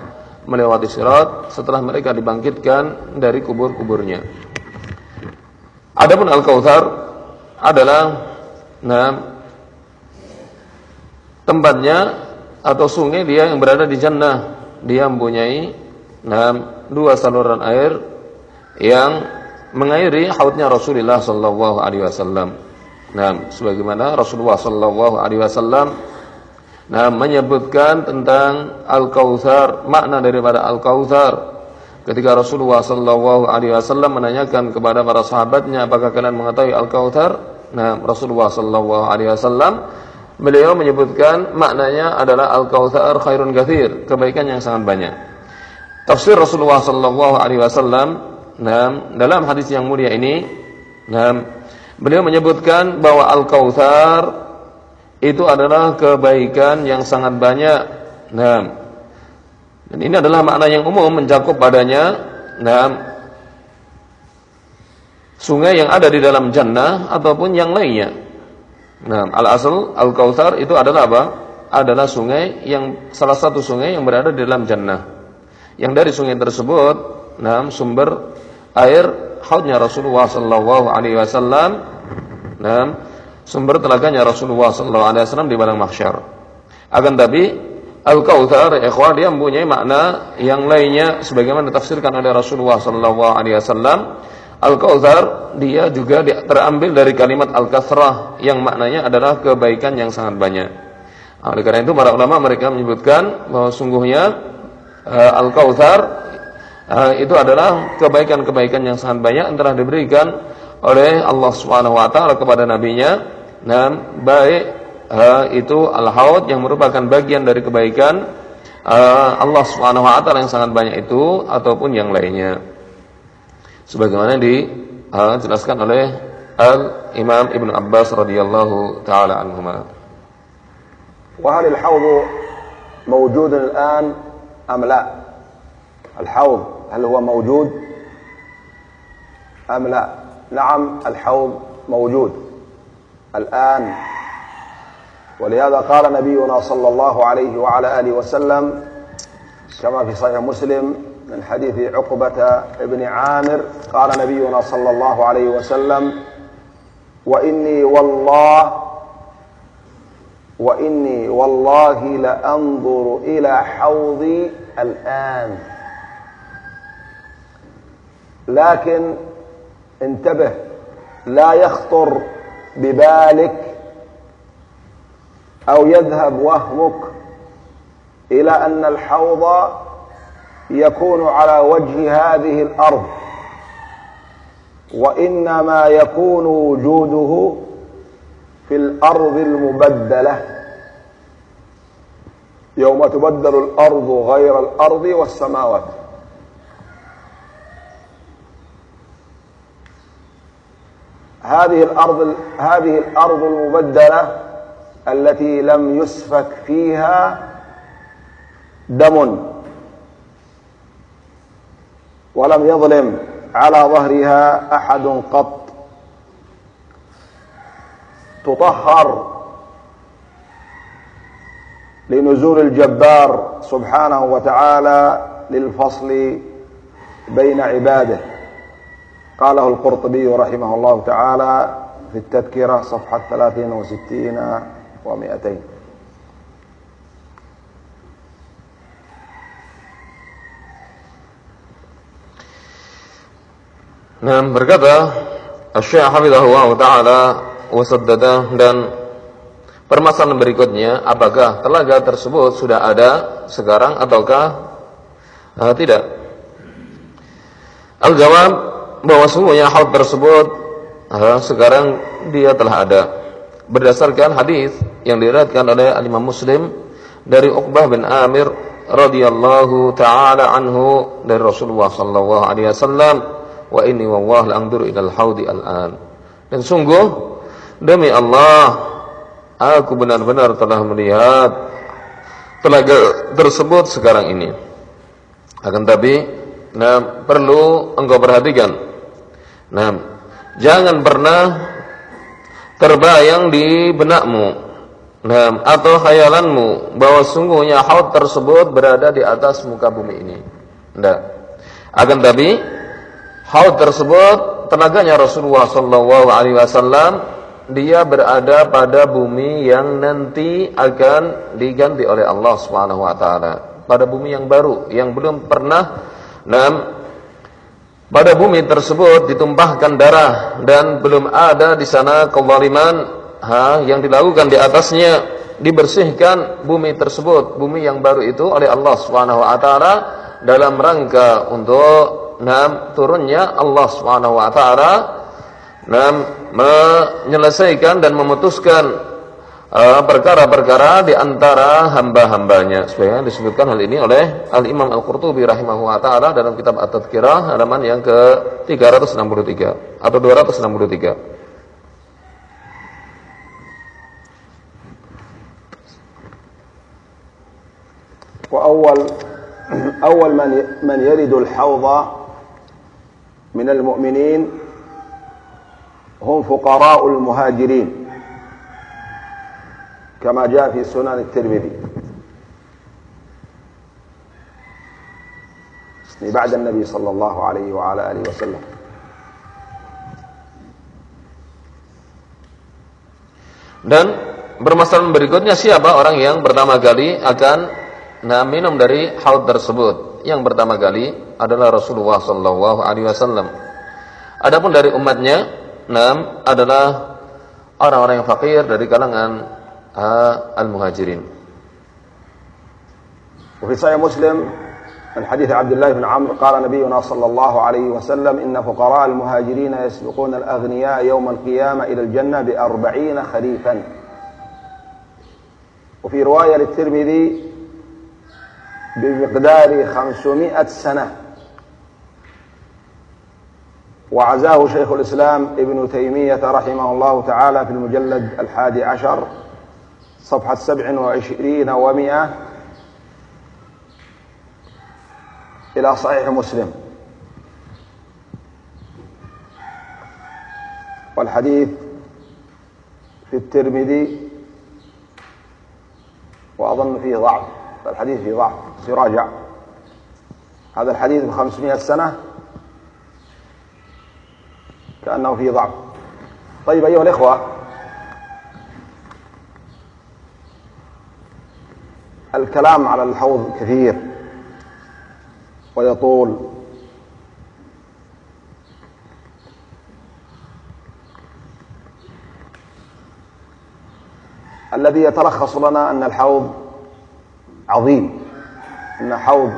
melewati sirat setelah mereka dibangkitkan dari kubur-kuburnya. Adapun al-kautsar adalah nah tempatnya atau sungai dia yang berada di jannah. Dia mempunyai enam dua saluran air yang mengairi hautnya Rasulullah sallallahu alaihi wasallam. Nah, sebagaimana Rasulullah sallallahu alaihi wasallam nah menyebutkan tentang Al-Kautsar, makna daripada Al-Kautsar. Ketika Rasulullah sallallahu alaihi wasallam menanyakan kepada para sahabatnya, apakah kalian mengetahui Al-Kautsar? Nah, Rasulullah sallallahu alaihi wasallam Beliau menyebutkan maknanya adalah al-kautsar khairun katsir, kebaikan yang sangat banyak. Tafsir Rasulullah sallallahu alaihi wasallam dalam hadis yang mulia ini beliau menyebutkan bahwa al-kautsar itu adalah kebaikan yang sangat banyak. Nah, dan ini adalah makna yang umum mencakup padanya nah, sungai yang ada di dalam jannah ataupun yang lainnya. Nah, al-asal al-kautsar itu adalah apa? Adalah sungai yang salah satu sungai yang berada di dalam jannah. Yang dari sungai tersebut, nah, sumber air haudnya Rasulullah sallallahu alaihi wasallam, nah, sumber telaganya Rasulullah sallallahu alaihi wasallam di padang mahsyar. Akan tapi al-kautsar ikhwan dia mempunyai makna yang lainnya sebagaimana ditafsirkan oleh Rasulullah sallallahu alaihi wasallam Al-Kautsar dia juga terambil dari kalimat al-kasrah yang maknanya adalah kebaikan yang sangat banyak. Oleh karena itu para ulama mereka menyebutkan bahwa sungguhnya uh, Al-Kautsar itu adalah kebaikan-kebaikan yang sangat banyak yang telah diberikan oleh Allah Subhanahu wa taala kepada nabinya dan baik uh, itu al-haud yang merupakan bagian dari kebaikan uh, Allah Subhanahu wa taala yang sangat banyak itu ataupun yang lainnya sebagaimana dijelaskan oleh Al Imam Ibn Abbas radhiyallahu taala anhuma. وهل الحوض موجود الآن أم لا؟ الحوض هل هو موجود أم لا؟ نعم الحوض موجود. الآن. ولهذا قال نبينا صلى الله عليه وعلى آله وسلم كما في صحيح مسلم من حديث عقبة بن عامر قال نبينا صلى الله عليه وسلم وإني والله وإني والله لأنظر إلى حوضي الآن. لكن انتبه لا يخطر ببالك أو يذهب وهمك إلى أن الحوض يكون على وجه هذه الأرض وإنما يكون وجوده في الأرض المبدلة. يوم تبدل الأرض غير الأرض والسماوات. هذه الأرض هذه الأرض المبدلة التي لم يسفك فيها دم ولم يظلم على ظهرها أحد قط. تطهر لنزول الجبار سبحانه وتعالى للفصل بين عباده. قاله القرطبي رحمه الله تعالى في التذكرة صفحة 63 و200 Nah berkata Syekh Hafizahullah Ta'ala Wasaddada dan Permasalahan berikutnya Apakah telaga tersebut sudah ada Sekarang ataukah uh, Tidak Al-jawab bahwa sungguhnya hal tersebut uh, Sekarang dia telah ada Berdasarkan hadis Yang diriatkan oleh Al-Imam Muslim Dari Uqbah bin Amir radhiyallahu taala anhu dari Rasulullah sallallahu alaihi wasallam wa inni wallah la'anzuru ilal haudi al'an. Dan sungguh demi Allah aku benar-benar telah melihat telaga tersebut sekarang ini. Akan tapi nah perlu engkau perhatikan. Nah, jangan pernah terbayang di benakmu Nah, atau khayalanmu bahwa sungguhnya haud tersebut berada di atas muka bumi ini. Tidak. Akan tapi haud tersebut tenaganya Rasulullah sallallahu alaihi wasallam dia berada pada bumi yang nanti akan diganti oleh Allah Subhanahu wa taala pada bumi yang baru yang belum pernah nam pada bumi tersebut ditumpahkan darah dan belum ada di sana kezaliman. Ha yang dilakukan di atasnya dibersihkan bumi tersebut bumi yang baru itu oleh Allah taala dalam rangka untuk nah, turunnya Allah Subhanahu wa menyelesaikan dan memutuskan perkara-perkara uh, di antara hamba-hambanya. Sebagaimana disebutkan hal ini oleh Al-Imam Al-Qurtubi rahimahu wa taala dalam kitab At-Tadhkirah halaman yang ke-363 atau 263. وأول أول من من يرد الحوض من المؤمنين هم فقراء المهاجرين كما جاء في سنن الترمذي بعد النبي صلى الله عليه وعلى آله وسلم Dan permasalahan berikutnya siapa orang yang pertama kali akan nah, minum dari haud tersebut? yang pertama kali adalah Rasulullah sallallahu alaihi wasallam. Adapun dari umatnya, enam adalah orang-orang yang fakir dari kalangan uh, al-muhajirin. وفي صحيح مسلم من حديث عبد الله بن عمرو قال نبينا صلى الله عليه وسلم إن فقراء المهاجرين يسبقون الأغنياء يوم القيامة إلى الجنة بأربعين خريفا. وفي رواية للترمذي بمقدار خمسمائة سنة. وعزاه شيخ الإسلام ابن تيمية رحمه الله تعالى في المجلد الحادي عشر. صفحة سبع وعشرين ومئة إلى صحيح مسلم. والحديث في الترمذي وأظن فيه ضعف الحديث فيه ضعف يراجع. هذا الحديث بخمسمائة سنة كأنه فيه ضعف. طيب أيها الإخوة الكلام على الحوض كثير. ويطول الذي يتلخص لنا أن الحوض عظيم. أن حوض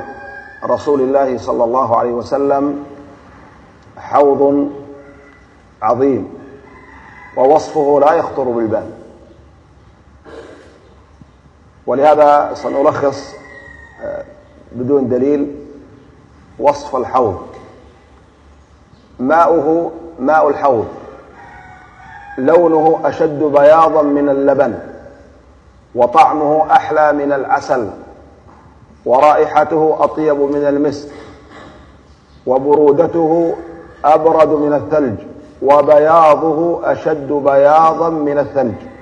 رسول الله صلى الله عليه وسلم حوض عظيم. ووصفه لا يخطر بالبال. ولهذا سنلخص بدون دليل وصف الحوض. ماؤه ماء الحوض. لونه أشد بياضا من اللبن وطعمه أحلى من العسل ورائحته أطيب من المسك وبرودته أبرد من الثلج وبياضه أشد بياضا من الثلج.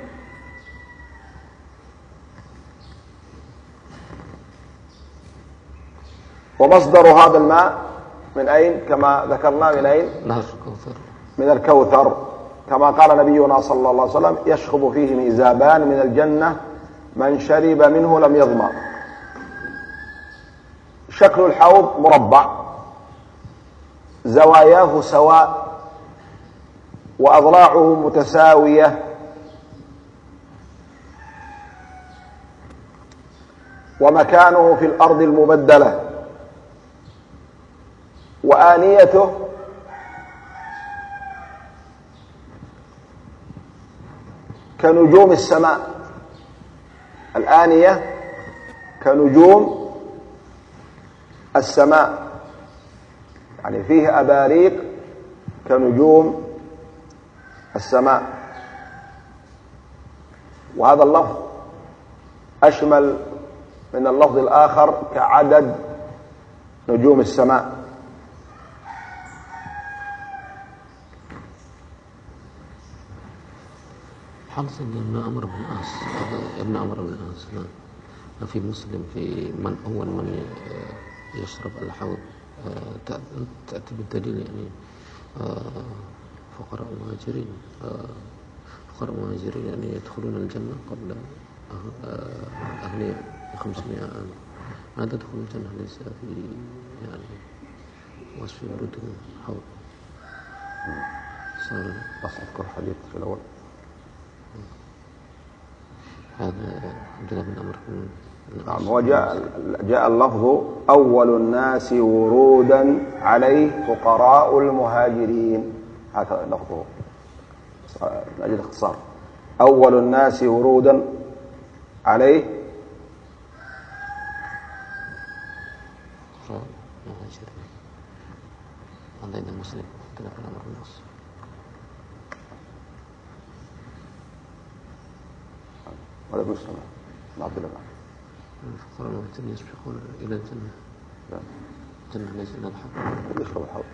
ومصدر هذا الماء من أين؟ كما ذكرنا من أين؟ نهر الكوثر. من الكوثر. كما قال نبينا صلى الله عليه وسلم يشخب فيه ميزابان من الجنة من شرب منه لم يظمأ. شكل الحوض مربع. زواياه سواء. وأضلاعه متساوية. ومكانه في الأرض المبدلة. وآنيته. كنجوم السماء. الآنية كنجوم السماء. يعني فيه أباريق كنجوم السماء. وهذا اللفظ أشمل من اللفظ الآخر كعدد نجوم السماء. حدث ابن عمرو بن العاص ابن عمرو بن العاص نعم. في مسلم في من أول من يشرب الحوض تأتي بالدليل يعني فقراء المهاجرين فقراء المهاجرين يعني يدخلون الجنة قبل أهلها بخمسمائة عام. ما تدخل الجنة ليس في يعني وصف ورودهم حوض بس أذكر حديث في الأول؟ هذا عبد الله بن عمرو نعم وجاء جاء اللفظ أول الناس ورودا عليه فقراء المهاجرين. هكذا لفظه من أجل الاختصار أول الناس ورودا عليه المهاجرين. عندنا مسلم عبد الله بن عمرو بن العاص. ولا مسلم عبد الله الفقراء المهاجرين يسبقون إلى الجنة لا الجنة ليس إلا الحق يشرب الحوض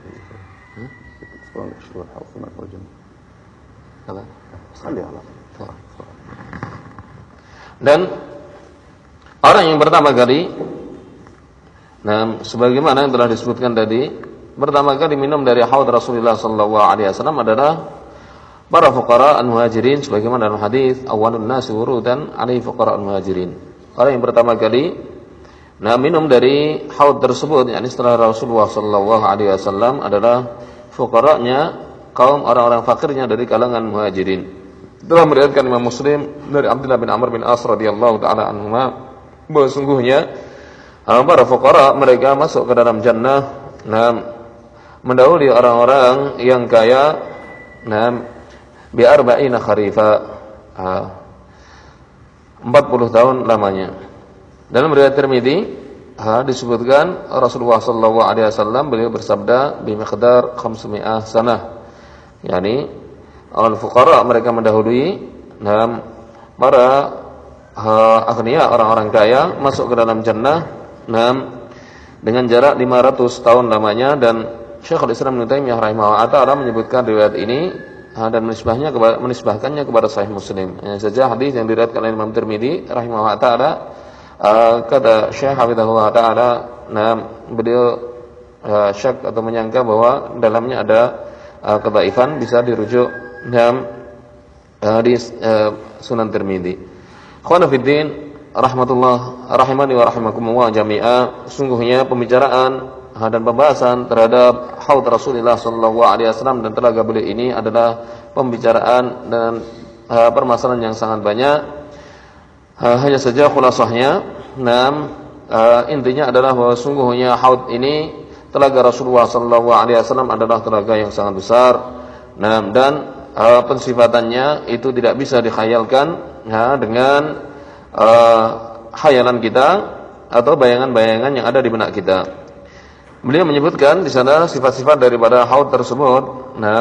ها؟ يشرب يشرب الحوض ثم يدخل الجنة كذا صلي على Dan orang yang pertama kali Nah, sebagaimana yang telah disebutkan tadi, pertama kali minum dari haud Rasulullah sallallahu alaihi wasallam adalah para fuqara al-muhajirin sebagaimana dalam hadis awalun nasi wurudan alaihi fuqara al-muhajirin. Orang yang pertama kali nah minum dari haud tersebut yakni setelah Rasulullah sallallahu alaihi wasallam adalah fuqaranya kaum orang-orang fakirnya dari kalangan muhajirin. Telah meriwayatkan Imam Muslim dari Abdullah bin Amr bin As radhiyallahu taala anhuma bahwa sungguhnya para fuqara mereka masuk ke dalam jannah nah mendahului orang-orang yang kaya nah bi arba'ina kharifa. 40 tahun lamanya. Dalam riwayat Tirmizi disebutkan Rasulullah sallallahu alaihi wasallam beliau bersabda bi miqdar 500 sanah. Yakni al fuqara mereka mendahului dalam para aghnia orang-orang kaya masuk ke dalam jannah Nah, dengan jarak 500 tahun lamanya. Dan Syekhul Islam Ibnu Taimiyah rahimahullah taala menyebutkan riwayat ini dan menisbahnya kepada menisbahkannya kepada Sahih Muslim. Hanya saja hadis yang diriwayatkan oleh Imam Tirmidzi rahimahullah taala uh, kata Syekh Hafizahullah taala nah beliau uh, syak atau menyangka bahwa dalamnya ada uh, kedaifan bisa dirujuk dalam uh, di uh, Sunan Tirmidzi. Khana fiddin rahmatullah rahimani wa rahimakumullah jami'a sungguhnya pembicaraan dan pembahasan terhadap haud Rasulullah sallallahu alaihi wasallam dan telaga beliau ini adalah pembicaraan dan uh, permasalahan yang sangat banyak. Uh, hanya saja khulasahnya, enam uh, intinya adalah bahwa sungguhnya haud ini telaga Rasulullah sallallahu alaihi wasallam adalah telaga yang sangat besar. Nah, dan uh, pensifatannya itu tidak bisa dikhayalkan ya, dengan uh, khayalan kita atau bayangan-bayangan yang ada di benak kita. Beliau menyebutkan di sana sifat-sifat daripada haud tersebut. Nah,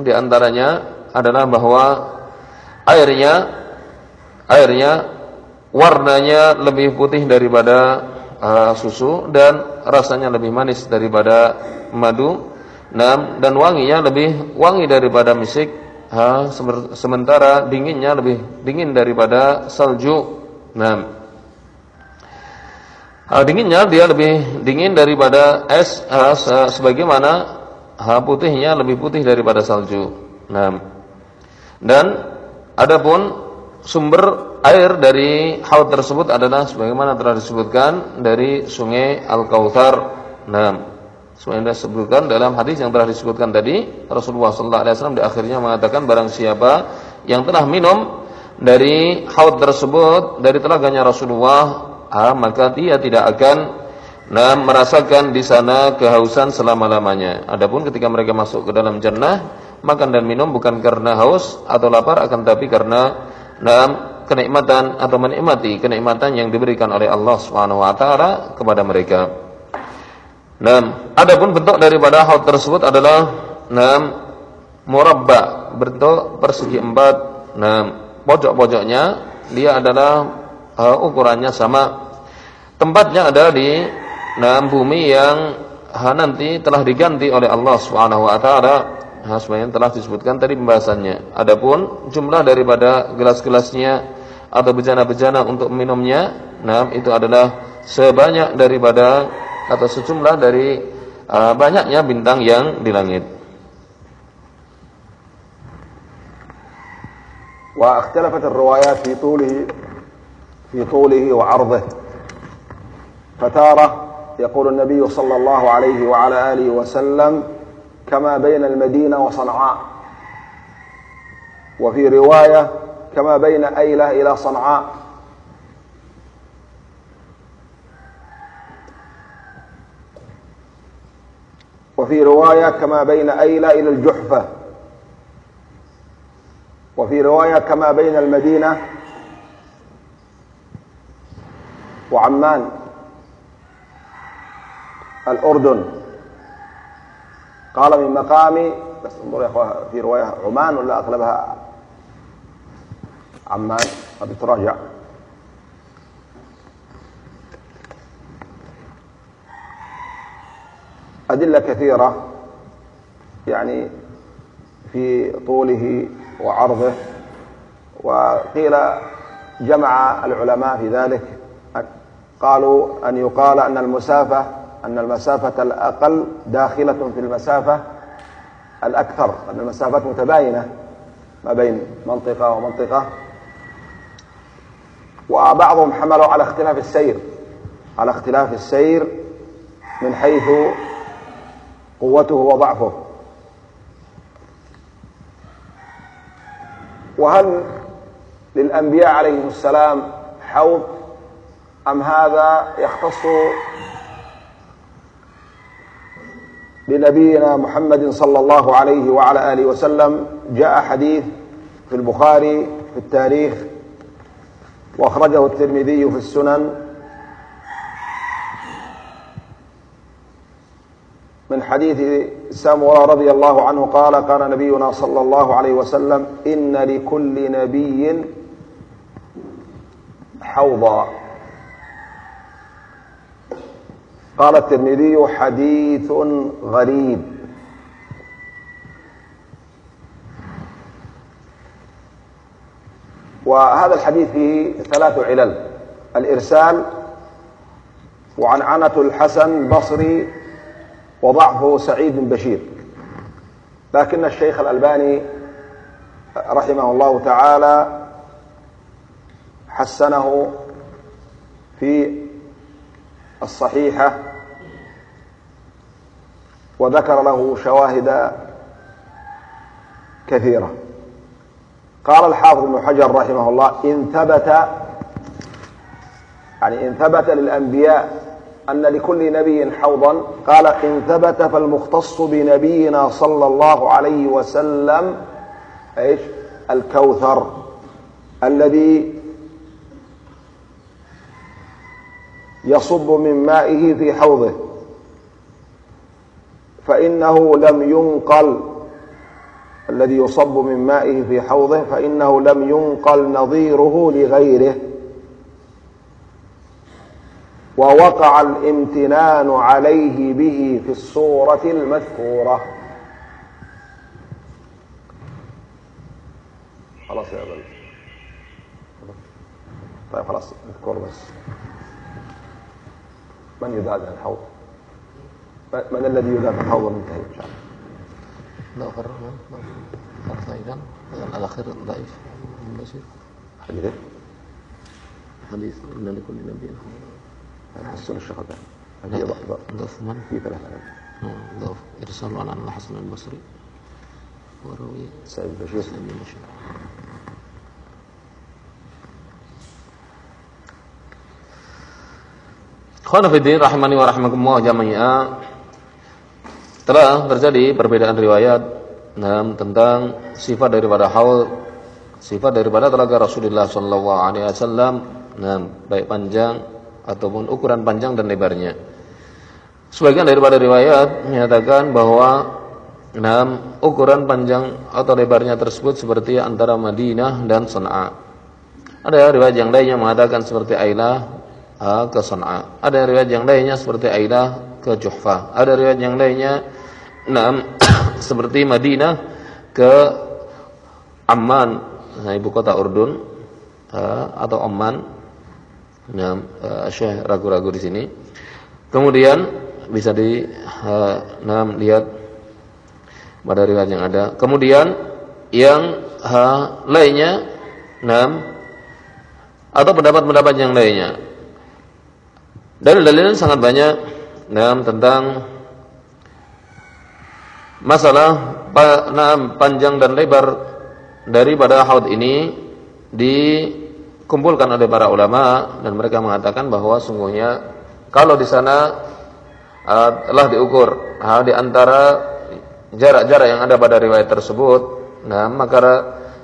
di antaranya adalah bahwa airnya airnya warnanya lebih putih daripada uh, susu dan rasanya lebih manis daripada madu. Nah, dan wanginya lebih wangi daripada misik. Ha, sementara dinginnya lebih dingin daripada salju. Nah, Uh, dinginnya dia lebih dingin daripada es uh, sebagaimana uh, putihnya lebih putih daripada salju. Nah, dan adapun sumber air dari haud tersebut adalah sebagaimana telah disebutkan dari sungai Al-Kautsar. Nah, sebagaimana disebutkan dalam hadis yang telah disebutkan tadi, Rasulullah SAW di akhirnya mengatakan barang siapa yang telah minum dari haud tersebut dari telaganya Rasulullah ah, maka dia tidak akan nah, merasakan di sana kehausan selama-lamanya. Adapun ketika mereka masuk ke dalam jannah, makan dan minum bukan karena haus atau lapar akan tapi karena nah, kenikmatan atau menikmati kenikmatan yang diberikan oleh Allah Subhanahu wa taala kepada mereka. Nah, adapun bentuk daripada haud tersebut adalah nah, murabba, bentuk persegi empat. Nah, pojok-pojoknya dia adalah uh, ukurannya sama Tempatnya adalah di dalam bumi yang ha, nanti telah diganti oleh Allah Subhanahu wa taala. Ha, sebenarnya telah disebutkan tadi pembahasannya. Adapun jumlah daripada gelas-gelasnya atau bejana-bejana untuk minumnya, nah itu adalah sebanyak daripada atau sejumlah dari uh, banyaknya bintang yang di langit. واختلفت الروايات في طوله في طوله وعرضه. فتارة يقول النبي صلى الله عليه وعلى آله وسلم كما بين المدينة وصنعاء. وفي رواية كما بين أيلة إلى صنعاء. وفي رواية كما بين أيلة إلى الجحفة. وفي رواية كما بين المدينة وعمان. الأردن. قال من مقام بس انظر يا إخوة في رواية عمان ولا أغلبها عمان؟ قد تراجع. أدلة كثيرة يعني في طوله وعرضه وقيل جمع العلماء في ذلك قالوا أن يقال أن المسافة أن المسافة الأقل داخلة في المسافة الأكثر أن المسافات متباينة ما بين منطقة ومنطقة. وبعضهم حملوا على اختلاف السير على اختلاف السير من حيث قوته وضعفه. وهل للأنبياء عليهم السلام حوض؟ أم هذا يختص بنبينا محمد صلى الله عليه وعلى آله وسلم؟ جاء حديث في البخاري في التاريخ وأخرجه الترمذي في السنن. من حديث سامورا رضي الله عنه قال قال نبينا صلى الله عليه وسلم إن لكل نبي حوضا. قال الترمذي حديث غريب. وهذا الحديث فيه ثلاث علل. الإرسال وعنعنة الحسن البصري وضعفه سعيد بن بشير. لكن الشيخ الألباني رحمه الله تعالى حسنه في الصحيحة وذكر له شواهد كثيرة. قال الحافظ ابن حجر رحمه الله إن ثبت يعني إن ثبت للأنبياء أن لكل نبي حوضا قال إن ثبت فالمختص بنبينا صلى الله عليه وسلم إيش؟ الكوثر الذي يصب من مائه في حوضه. فإنه لم ينقل الذي يصب من مائه في حوضه فإنه لم ينقل نظيره لغيره. ووقع الامتنان عليه به في الصورة المذكورة. خلاص يا بل طيب خلاص اذكر بس. من يذاد عن الحوض؟ من الذي يذاد عن الحوض منتهي إن شاء الله. لا أقرر لا أيضا الأخير ضعيف. بشير حديث؟ حديث. إن لكل نبي. حسن الشيخ الباني ضعف. من؟ في ثلاثة علم ضعف. إرسال عن الحسن البصري. وروي سعيد بشير سعيد بشير Khonafidin rahimani wa rahimakumullah jami'a Telah terjadi perbedaan riwayat nah, tentang sifat daripada haul sifat daripada telaga Rasulullah sallallahu alaihi wasallam nah, baik panjang ataupun ukuran panjang dan lebarnya. Sebagian daripada riwayat menyatakan bahwa nah, ukuran panjang atau lebarnya tersebut seperti antara Madinah dan Sana'a. Ada riwayat yang lainnya mengatakan seperti Ailah uh, ke Sana'a. Ada riwayat yang lainnya seperti Ailah ke Juhfa. Ada riwayat yang lainnya nah, *coughs* seperti Madinah ke Amman, nah, ibu kota Urdun uh, atau Oman. Nah, uh, Syekh ragu-ragu di sini. Kemudian bisa di uh, lihat pada riwayat yang ada. Kemudian yang uh, lainnya, nah, atau pendapat-pendapat yang lainnya. Dalil-dalil sangat banyak nah, tentang masalah panjang dan lebar daripada haud ini dikumpulkan oleh para ulama dan mereka mengatakan bahwa sungguhnya kalau di sana uh, telah diukur uh, di antara jarak-jarak yang ada pada riwayat tersebut, nah maka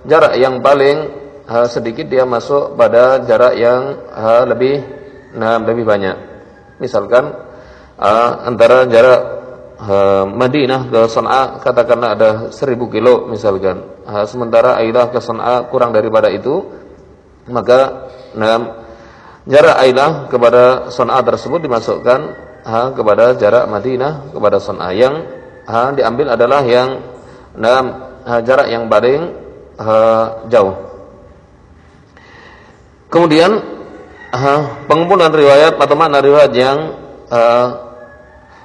jarak yang paling uh, sedikit dia masuk pada jarak yang uh, lebih nah lebih banyak. Misalkan uh, antara jarak uh, Madinah ke Sana'a katakanlah ada 1000 kilo misalkan. Uh, sementara Ailah ke Sana'a kurang daripada itu, maka nah jarak Ailah kepada Sana'a tersebut dimasukkan uh, kepada jarak Madinah kepada Sana'a yang uh, diambil adalah yang nah, uh, jarak yang paling uh, jauh. Kemudian uh, pengumpulan riwayat atau makna riwayat yang uh,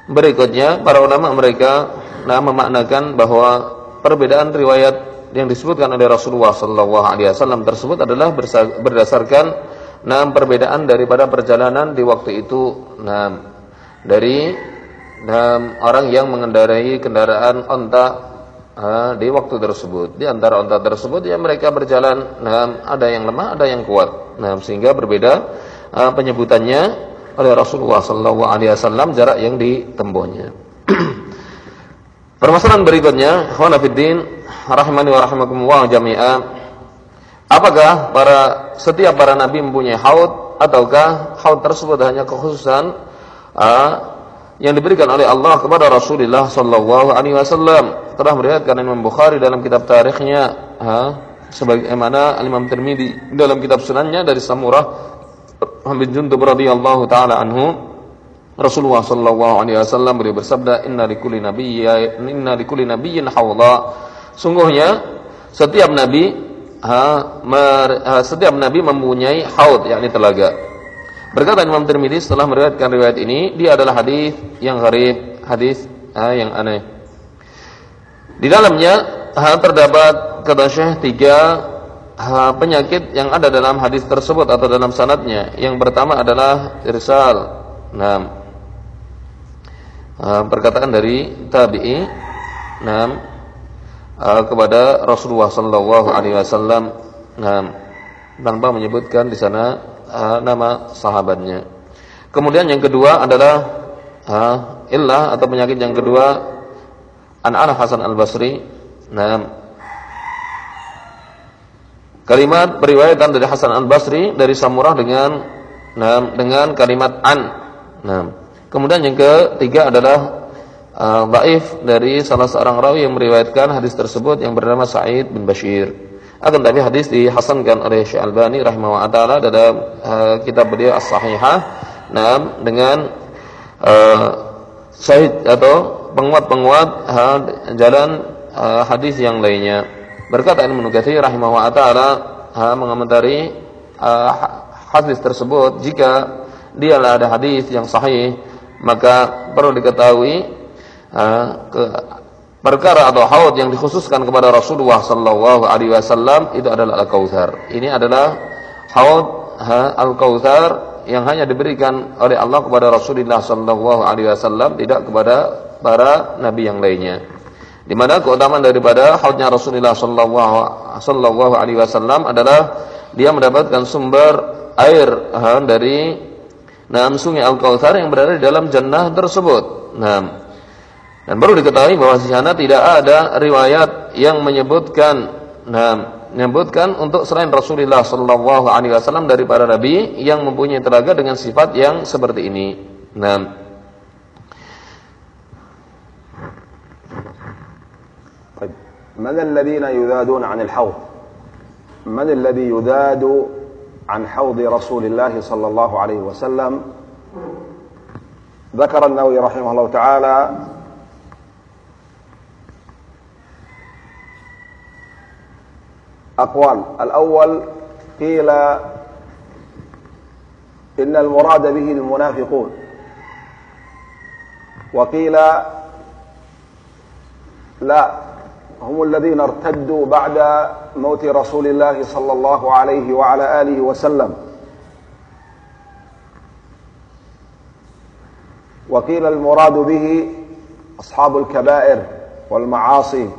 berikutnya para ulama mereka nah, memaknakan bahwa perbedaan riwayat yang disebutkan oleh Rasulullah wasallam tersebut adalah berdasarkan nah perbedaan daripada perjalanan di waktu itu. Nah dari nah, orang yang mengendarai kendaraan onta di waktu tersebut. Di antara onta tersebut ya mereka berjalan nah, ada yang lemah, ada yang kuat. Nah, sehingga berbeda uh, penyebutannya oleh Rasulullah sallallahu alaihi wasallam jarak yang ditempuhnya. *clears throat* Permasalahan berikutnya, khwana fiddin rahimani wa rahimakumullah. Apakah para setiap para nabi mempunyai haud ataukah haud tersebut hanya kekhususan yang diberikan oleh Allah kepada Rasulullah sallallahu alaihi wasallam. Telah meriwayatkan Imam Bukhari dalam kitab tarikhnya. Ha, sebagaimana Imam Tirmidzi dalam kitab sunannya dari Samurah bin Jundub radhiyallahu taala anhu. Rasulullah sallallahu alaihi wasallam beliau bersabda inna likulli nabiyyin inna likulli nabiyyin hawla. Sungguhnya setiap nabi ha, mer, ha, setiap nabi mempunyai haud yakni telaga. Berkata Imam Tirmidzi setelah meriwayatkan riwayat ini, dia adalah hadis yang gharib, hadis ha, yang aneh. Di dalamnya ha, terdapat kata Syekh tiga penyakit yang ada dalam hadis tersebut atau dalam sanatnya. Yang pertama adalah irsal. Nah, perkataan dari tabi'i. Nah, kepada Rasulullah sallallahu alaihi wasallam nah, tanpa menyebutkan di sana uh, nama sahabatnya. Kemudian yang kedua adalah uh, illah atau penyakit yang kedua an Hasan Al-Basri. Nah, kalimat periwayatan dari Hasan Al-Basri dari Samurah dengan nah, dengan kalimat an. Nah, kemudian yang ketiga adalah uh, dari salah seorang rawi yang meriwayatkan hadis tersebut yang bernama Sa'id bin Bashir. Akan tapi hadis dihasankan oleh Syekh Albani rahimahullah taala dalam uh, kitab beliau As-Sahihah nah, dengan uh, sahih atau penguat-penguat uh, jalan uh, hadis yang lainnya. Berkata Ibnu Katsir rahimahullah taala uh, mengomentari uh, hadis tersebut jika dialah ada hadis yang sahih maka perlu diketahui ke perkara atau haud yang dikhususkan kepada Rasulullah sallallahu alaihi wasallam itu adalah al-kautsar. Ini adalah haud al-kautsar yang hanya diberikan oleh Allah kepada Rasulullah sallallahu alaihi wasallam tidak kepada para nabi yang lainnya. Di mana keutamaan daripada haudnya Rasulullah sallallahu alaihi wasallam adalah dia mendapatkan sumber air dari nah sungai Al-Kautsar yang berada di dalam jannah tersebut. Nah, dan perlu diketahui bahwa di sana tidak ada riwayat yang menyebutkan nah, menyebutkan untuk selain Rasulullah sallallahu alaihi wasallam dari para nabi yang mempunyai telaga dengan sifat yang seperti ini. Nah, من الذين يذادون عن الحوض من الذي يذاد عن حوض رسول الله صلى الله عليه وسلم ذكر النووي رحمه الله تعالى أقوال. الأول قيل إن المراد به المنافقون. وقيل لا هم الذين ارتدوا بعد موت رسول الله صلى الله عليه وعلى آله وسلم. وقيل المراد به أصحاب الكبائر والمعاصي.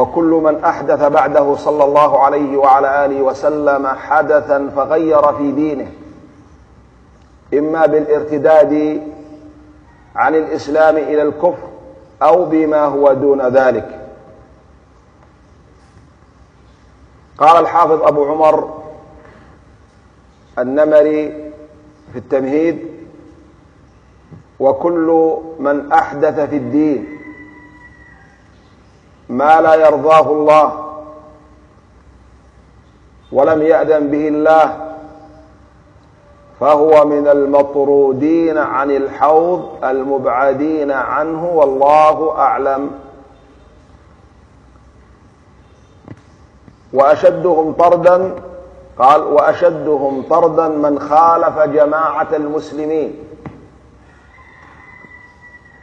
وكل من أحدث بعده صلى الله عليه وعلى آله وسلم حدثا فغير في دينه. إما بالارتداد عن الإسلام إلى الكفر أو بما هو دون ذلك. قال الحافظ أبو عمر النمري في التمهيد وكل من أحدث في الدين ما لا يرضاه الله ولم يأذن به الله فهو من المطرودين عن الحوض المبعدين عنه والله أعلم. وأشدهم طردا قال وأشدهم طردا من خالف جماعة المسلمين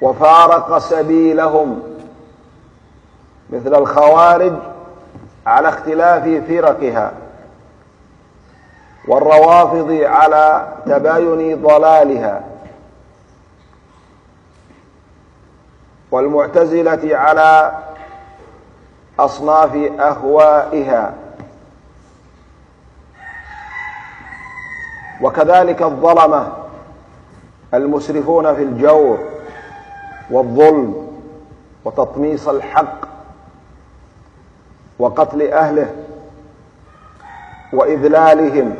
وفارق سبيلهم. مثل الخوارج على اختلاف فرقها والروافض على تباين ضلالها والمعتزلة على أصناف أهوائها. وكذلك الظلمة المسرفون في الجور والظلم وتطميس الحق وقتل أهله وإذلالهم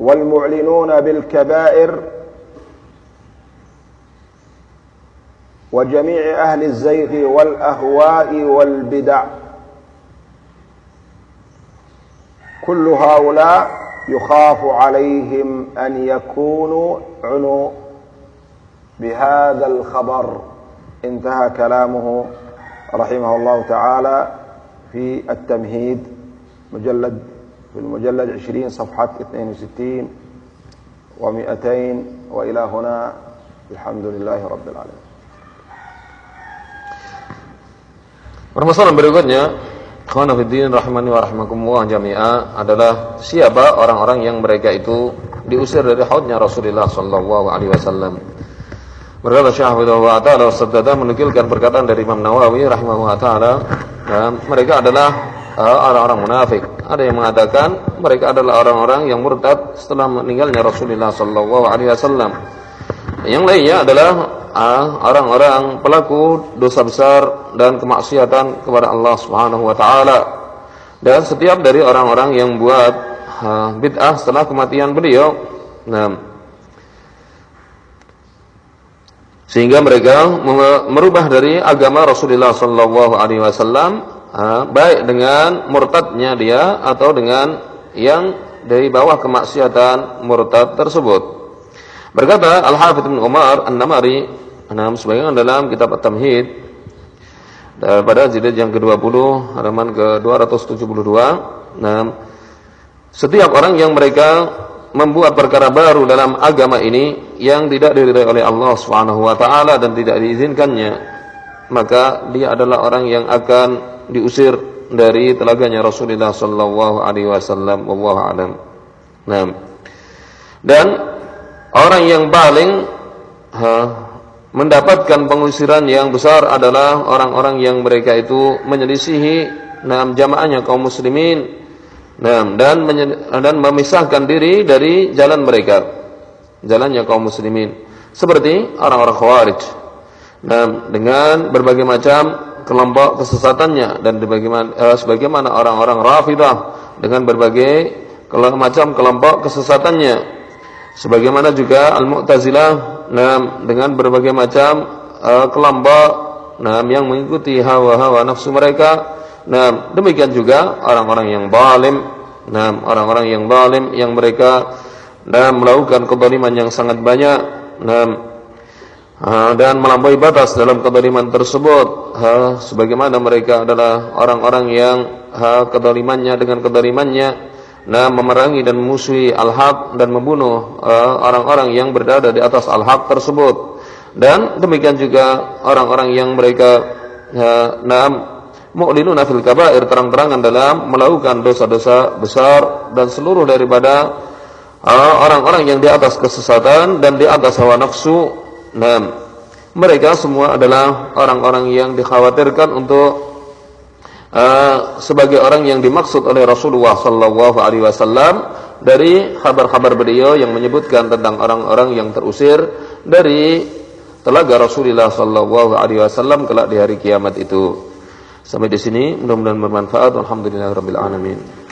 والمعلنون بالكبائر وجميع أهل الزيغ والأهواء والبدع. كل هؤلاء يخاف عليهم أن يكونوا عنوا بهذا الخبر. انتهى كلامه. رحمه الله تعالى في التمهيد مجلد في المجلد 20 صفحة 62 و200 وإلى هنا الحمد لله رب العالمين Permasalahan berikutnya, Khana fiddin rahimani wa rahimakumullah jami'a adalah siapa orang-orang yang mereka itu diusir dari haudnya Rasulullah sallallahu alaihi wasallam. Berkata Syekh Abdullah Ta'ala Ustadzada menukilkan perkataan dari Imam Nawawi rahimahullah ta'ala ya, mereka adalah uh, orang-orang munafik. Ada yang mengatakan mereka adalah orang-orang yang murtad setelah meninggalnya Rasulullah sallallahu alaihi wasallam. Yang lainnya adalah orang-orang pelaku dosa besar dan kemaksiatan kepada Allah Subhanahu wa taala. Dan setiap dari orang-orang yang buat bid'ah setelah kematian beliau, nah sehingga mereka merubah dari agama Rasulullah sallallahu alaihi wasallam baik dengan murtadnya dia atau dengan yang dari bawah kemaksiatan murtad tersebut. Berkata Al-Hafidh bin Umar An-Namari, enam sebagian dalam kitab At-Tamhid pada jilid yang ke-20 halaman ke-272, nah setiap orang yang mereka membuat perkara baru dalam agama ini yang tidak diridhai oleh Allah Subhanahu wa taala dan tidak diizinkannya, maka dia adalah orang yang akan diusir dari telaganya Rasulullah sallallahu alaihi wasallam. Wallahu alam. Nah, dan Orang yang paling ha, mendapatkan pengusiran yang besar adalah orang-orang yang mereka itu menyelisihi enam jamaahnya kaum muslimin enam dan dan memisahkan diri dari jalan mereka. Jalannya kaum muslimin. Seperti orang-orang khawarij. Enam dengan berbagai macam kelompok kesesatannya dan bagaimana eh, sebagaimana orang-orang rafidah dengan berbagai macam kelompok kesesatannya. Sebagaimana juga Al-Mu'tazilah nah, dengan berbagai macam uh, kelompok nah, yang mengikuti hawa-hawa nafsu mereka. Nah, demikian juga orang-orang yang balim, nah, orang-orang yang balim yang mereka nah, melakukan kezaliman yang sangat banyak. Nah, dan melampaui batas dalam kezaliman tersebut. Uh, sebagaimana mereka adalah orang-orang yang uh, kezalimannya dengan kezalimannya. Nah memerangi dan memusuhi al-haq dan membunuh uh, orang-orang yang berada di atas al-haq tersebut. Dan demikian juga orang-orang yang mereka uh, nah mu'linuna fil kabair terang-terangan dalam melakukan dosa-dosa besar dan seluruh daripada uh, orang-orang yang di atas kesesatan dan di atas hawa nafsu nah mereka semua adalah orang-orang yang dikhawatirkan untuk uh, sebagai orang yang dimaksud oleh Rasulullah sallallahu alaihi wasallam dari kabar-kabar beliau yang menyebutkan tentang orang-orang yang terusir dari telaga Rasulullah sallallahu alaihi wasallam kelak di hari kiamat itu. Sampai di sini mudah-mudahan bermanfaat. Alhamdulillahirabbil alamin.